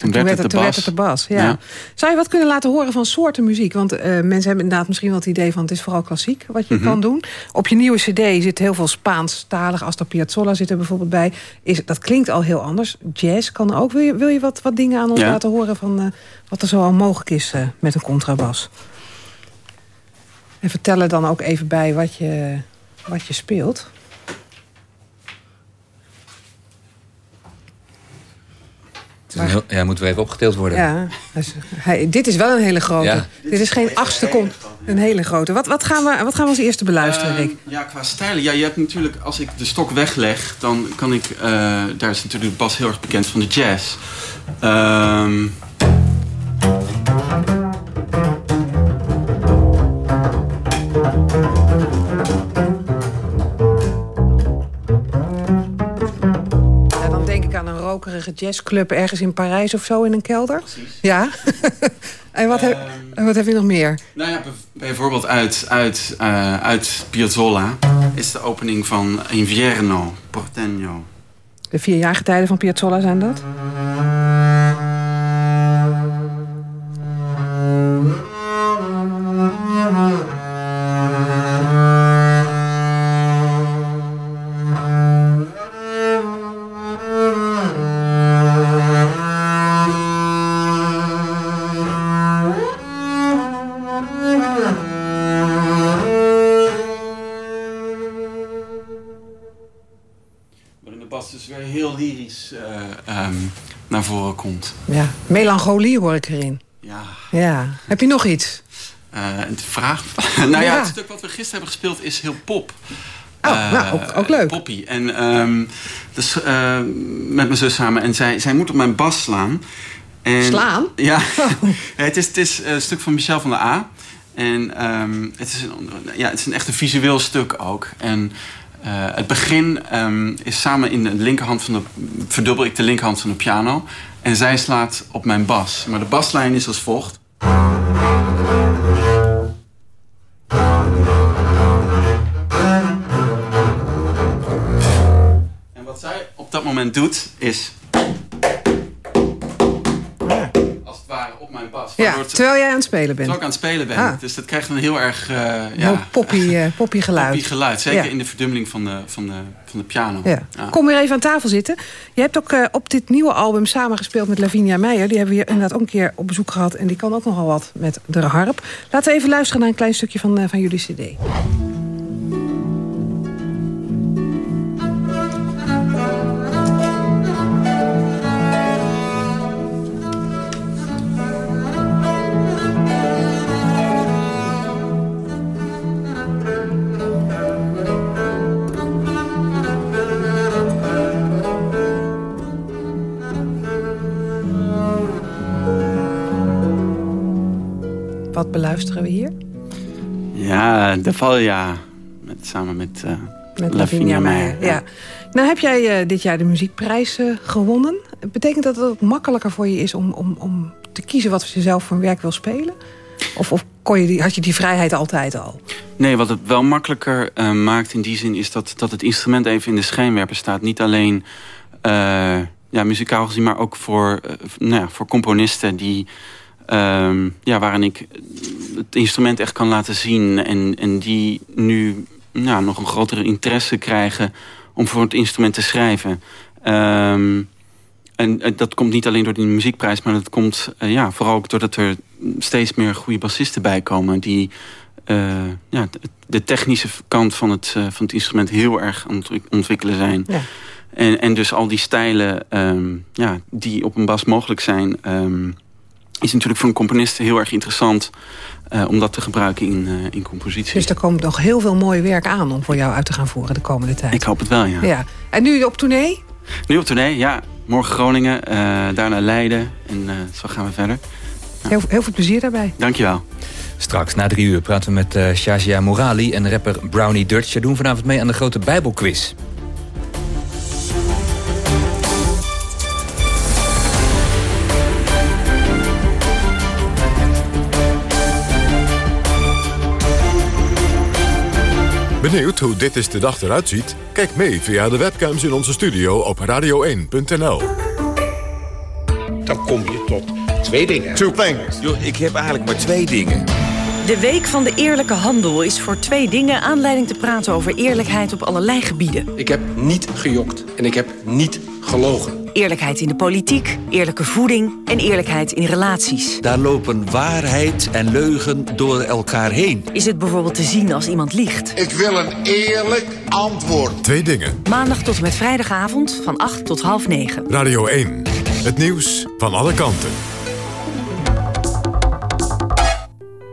toen, werd het de toen bas. werd het de bas. Ja. Ja. Zou je wat kunnen laten horen van soorten muziek? Want eh, mensen hebben inderdaad misschien wel het idee van... het is vooral klassiek wat je Mhm. kan doen. Op je nieuwe cd zit heel veel Spaanstalig. Astor Piazzolla zit er bijvoorbeeld bij. Is, dat klinkt al heel anders. Jazz kan ook. Wil je, wil je wat, wat dingen aan ons Ja. laten horen... van eh, wat er zo al mogelijk is eh, met een contrabas? En vertel er dan ook even bij wat je, wat je speelt. Heel- ja, moet weer even opgeteeld worden. Ja, dus hij, dit is wel een hele grote. Ja. Dit is geen achtste kon. Een hele grote. Wat, wat, gaan we, wat gaan we als eerste beluisteren, Rick? Ehm, ja, qua stijlen. Ja, je hebt natuurlijk, als ik de stok wegleg, dan kan ik. eh, daar is natuurlijk de bas heel erg bekend van de jazz. Ehm, rokerige jazzclub ergens in Parijs of zo in een kelder. Ja. en wat, heb, en wat heb je nog meer? nou ja, bijv- bijvoorbeeld uit, uit, eh, uit Piazzolla is de opening van Invierno, Porteño. De vier jaargetijden van Piazzolla zijn dat? Komt. Ja. Melancholie hoor ik erin. Ja. Ja. Heb je nog iets? Eh, en de vraag. nou ja, Ja. het stuk wat we gisteren hebben gespeeld is heel pop. Oh, nou, ook, ook leuk. Poppy. En ehm, dus, eh, met mijn zus samen. En zij, zij moet op mijn bas slaan. En, Slaan? Ja. Ja, het is, het is een stuk van Michel van der A. En ehm, het, is een, ja, het is een echt een visueel stuk ook. En eh, het begin ehm, is samen in de linkerhand van de... verdubbel ik de linkerhand van de piano. En zij slaat op mijn bas. Maar de baslijn is als volgt. En wat zij op dat moment doet, is... Ja, het- terwijl jij aan het spelen bent. Terwijl ik aan het spelen ben. Ah. Dus dat krijgt een heel erg eh ja, poppy, eh, poppy geluid. poppy geluid. Zeker Ja. in de verdummeling van de, van de, van de piano. Ja. Kom weer even aan tafel zitten. Je hebt ook eh, op dit nieuwe album samengespeeld met Lavinia Meijer. Die hebben we hier inderdaad ook een keer op bezoek gehad. En die kan ook nogal wat met de harp. Laten we even luisteren naar een klein stukje van, van jullie cd. Beluisteren we hier? Ja, de Valja. Met, samen met, eh Met Lavinia Meijer. Ja. Nou heb jij eh, dit jaar de muziekprijs eh, gewonnen. Betekent dat dat het makkelijker voor je is om, om, om te kiezen wat je zelf voor een werk wil spelen? Of, of kon je die, had je die vrijheid altijd al? Nee, wat het wel makkelijker maakt in die zin... is dat, dat het instrument even in de schijnwerper staat. Niet alleen ja, muzikaal gezien, maar ook voor, nou ja, voor componisten... die, ehm, ja, waarin ik het instrument echt kan laten zien... en, en die nu nou, nog een grotere interesse krijgen... om voor het instrument te schrijven. Ehm, en dat komt niet alleen door die muziekprijs... maar dat komt eh, ja, vooral ook doordat er steeds meer goede bassisten bij komen... die eh, ja, de- technische kant van het, eh, van het instrument heel erg aan het ontwikkelen zijn. Ja. En, en dus al die stijlen ehm, ja, die op een bas mogelijk zijn... is natuurlijk voor een componist heel erg interessant... eh, om dat te gebruiken in, eh, in compositie. Dus er komt nog heel veel mooi werk aan om voor jou uit te gaan voeren de komende tijd. Ik hoop het wel, ja. Ja. En nu op tournee? Nu op tournee, ja. Morgen Groningen, eh, daarna Leiden. En eh, zo gaan we verder. Heel, heel veel plezier daarbij. Dankjewel. Straks na drie uur praten we met eh Shazia Morali en rapper Brownie Dutch. Ze doen vanavond mee aan de grote Bijbelquiz. Benieuwd hoe dit is de dag eruit ziet? Kijk mee via de webcams in onze studio op radio1.nl. Dan kom je tot twee dingen. Two things. ik heb eigenlijk maar twee dingen. De Week van de Eerlijke Handel is voor twee dingen aanleiding te praten over eerlijkheid op allerlei gebieden. Ik heb niet gejokt en ik heb niet gelogen. Eerlijkheid in de politiek, eerlijke voeding en eerlijkheid in relaties. Daar lopen waarheid en leugen door elkaar heen. Is het bijvoorbeeld te zien als iemand liegt? Ik wil een eerlijk antwoord. Twee dingen. Maandag tot en met vrijdagavond van 8 tot half 9. Radio 1. Het nieuws van alle kanten.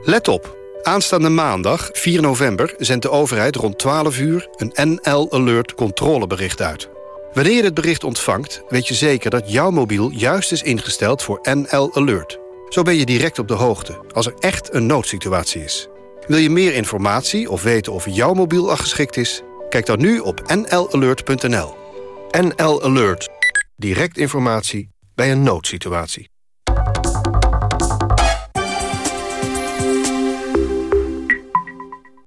Let op. Aanstaande maandag, 4 november, zendt de overheid rond 12 uur... een NL Alert controlebericht uit. Wanneer je het bericht ontvangt, weet je zeker dat jouw mobiel juist is ingesteld voor NL Alert. Zo ben je direct op de hoogte, als er echt een noodsituatie is. Wil je meer informatie of weten of jouw mobiel al geschikt is? Kijk dan nu op nlalert.nl. NL Alert. Direct informatie bij een noodsituatie.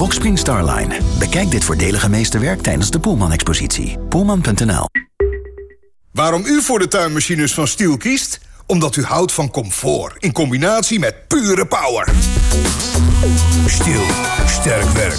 Boxspring Starline. Bekijk dit voordelige meesterwerk tijdens de Poelman-expositie. Poelman.nl Waarom u voor de tuinmachines van Stiel kiest? Omdat u houdt van comfort in combinatie met pure power. Stiel, sterk werk.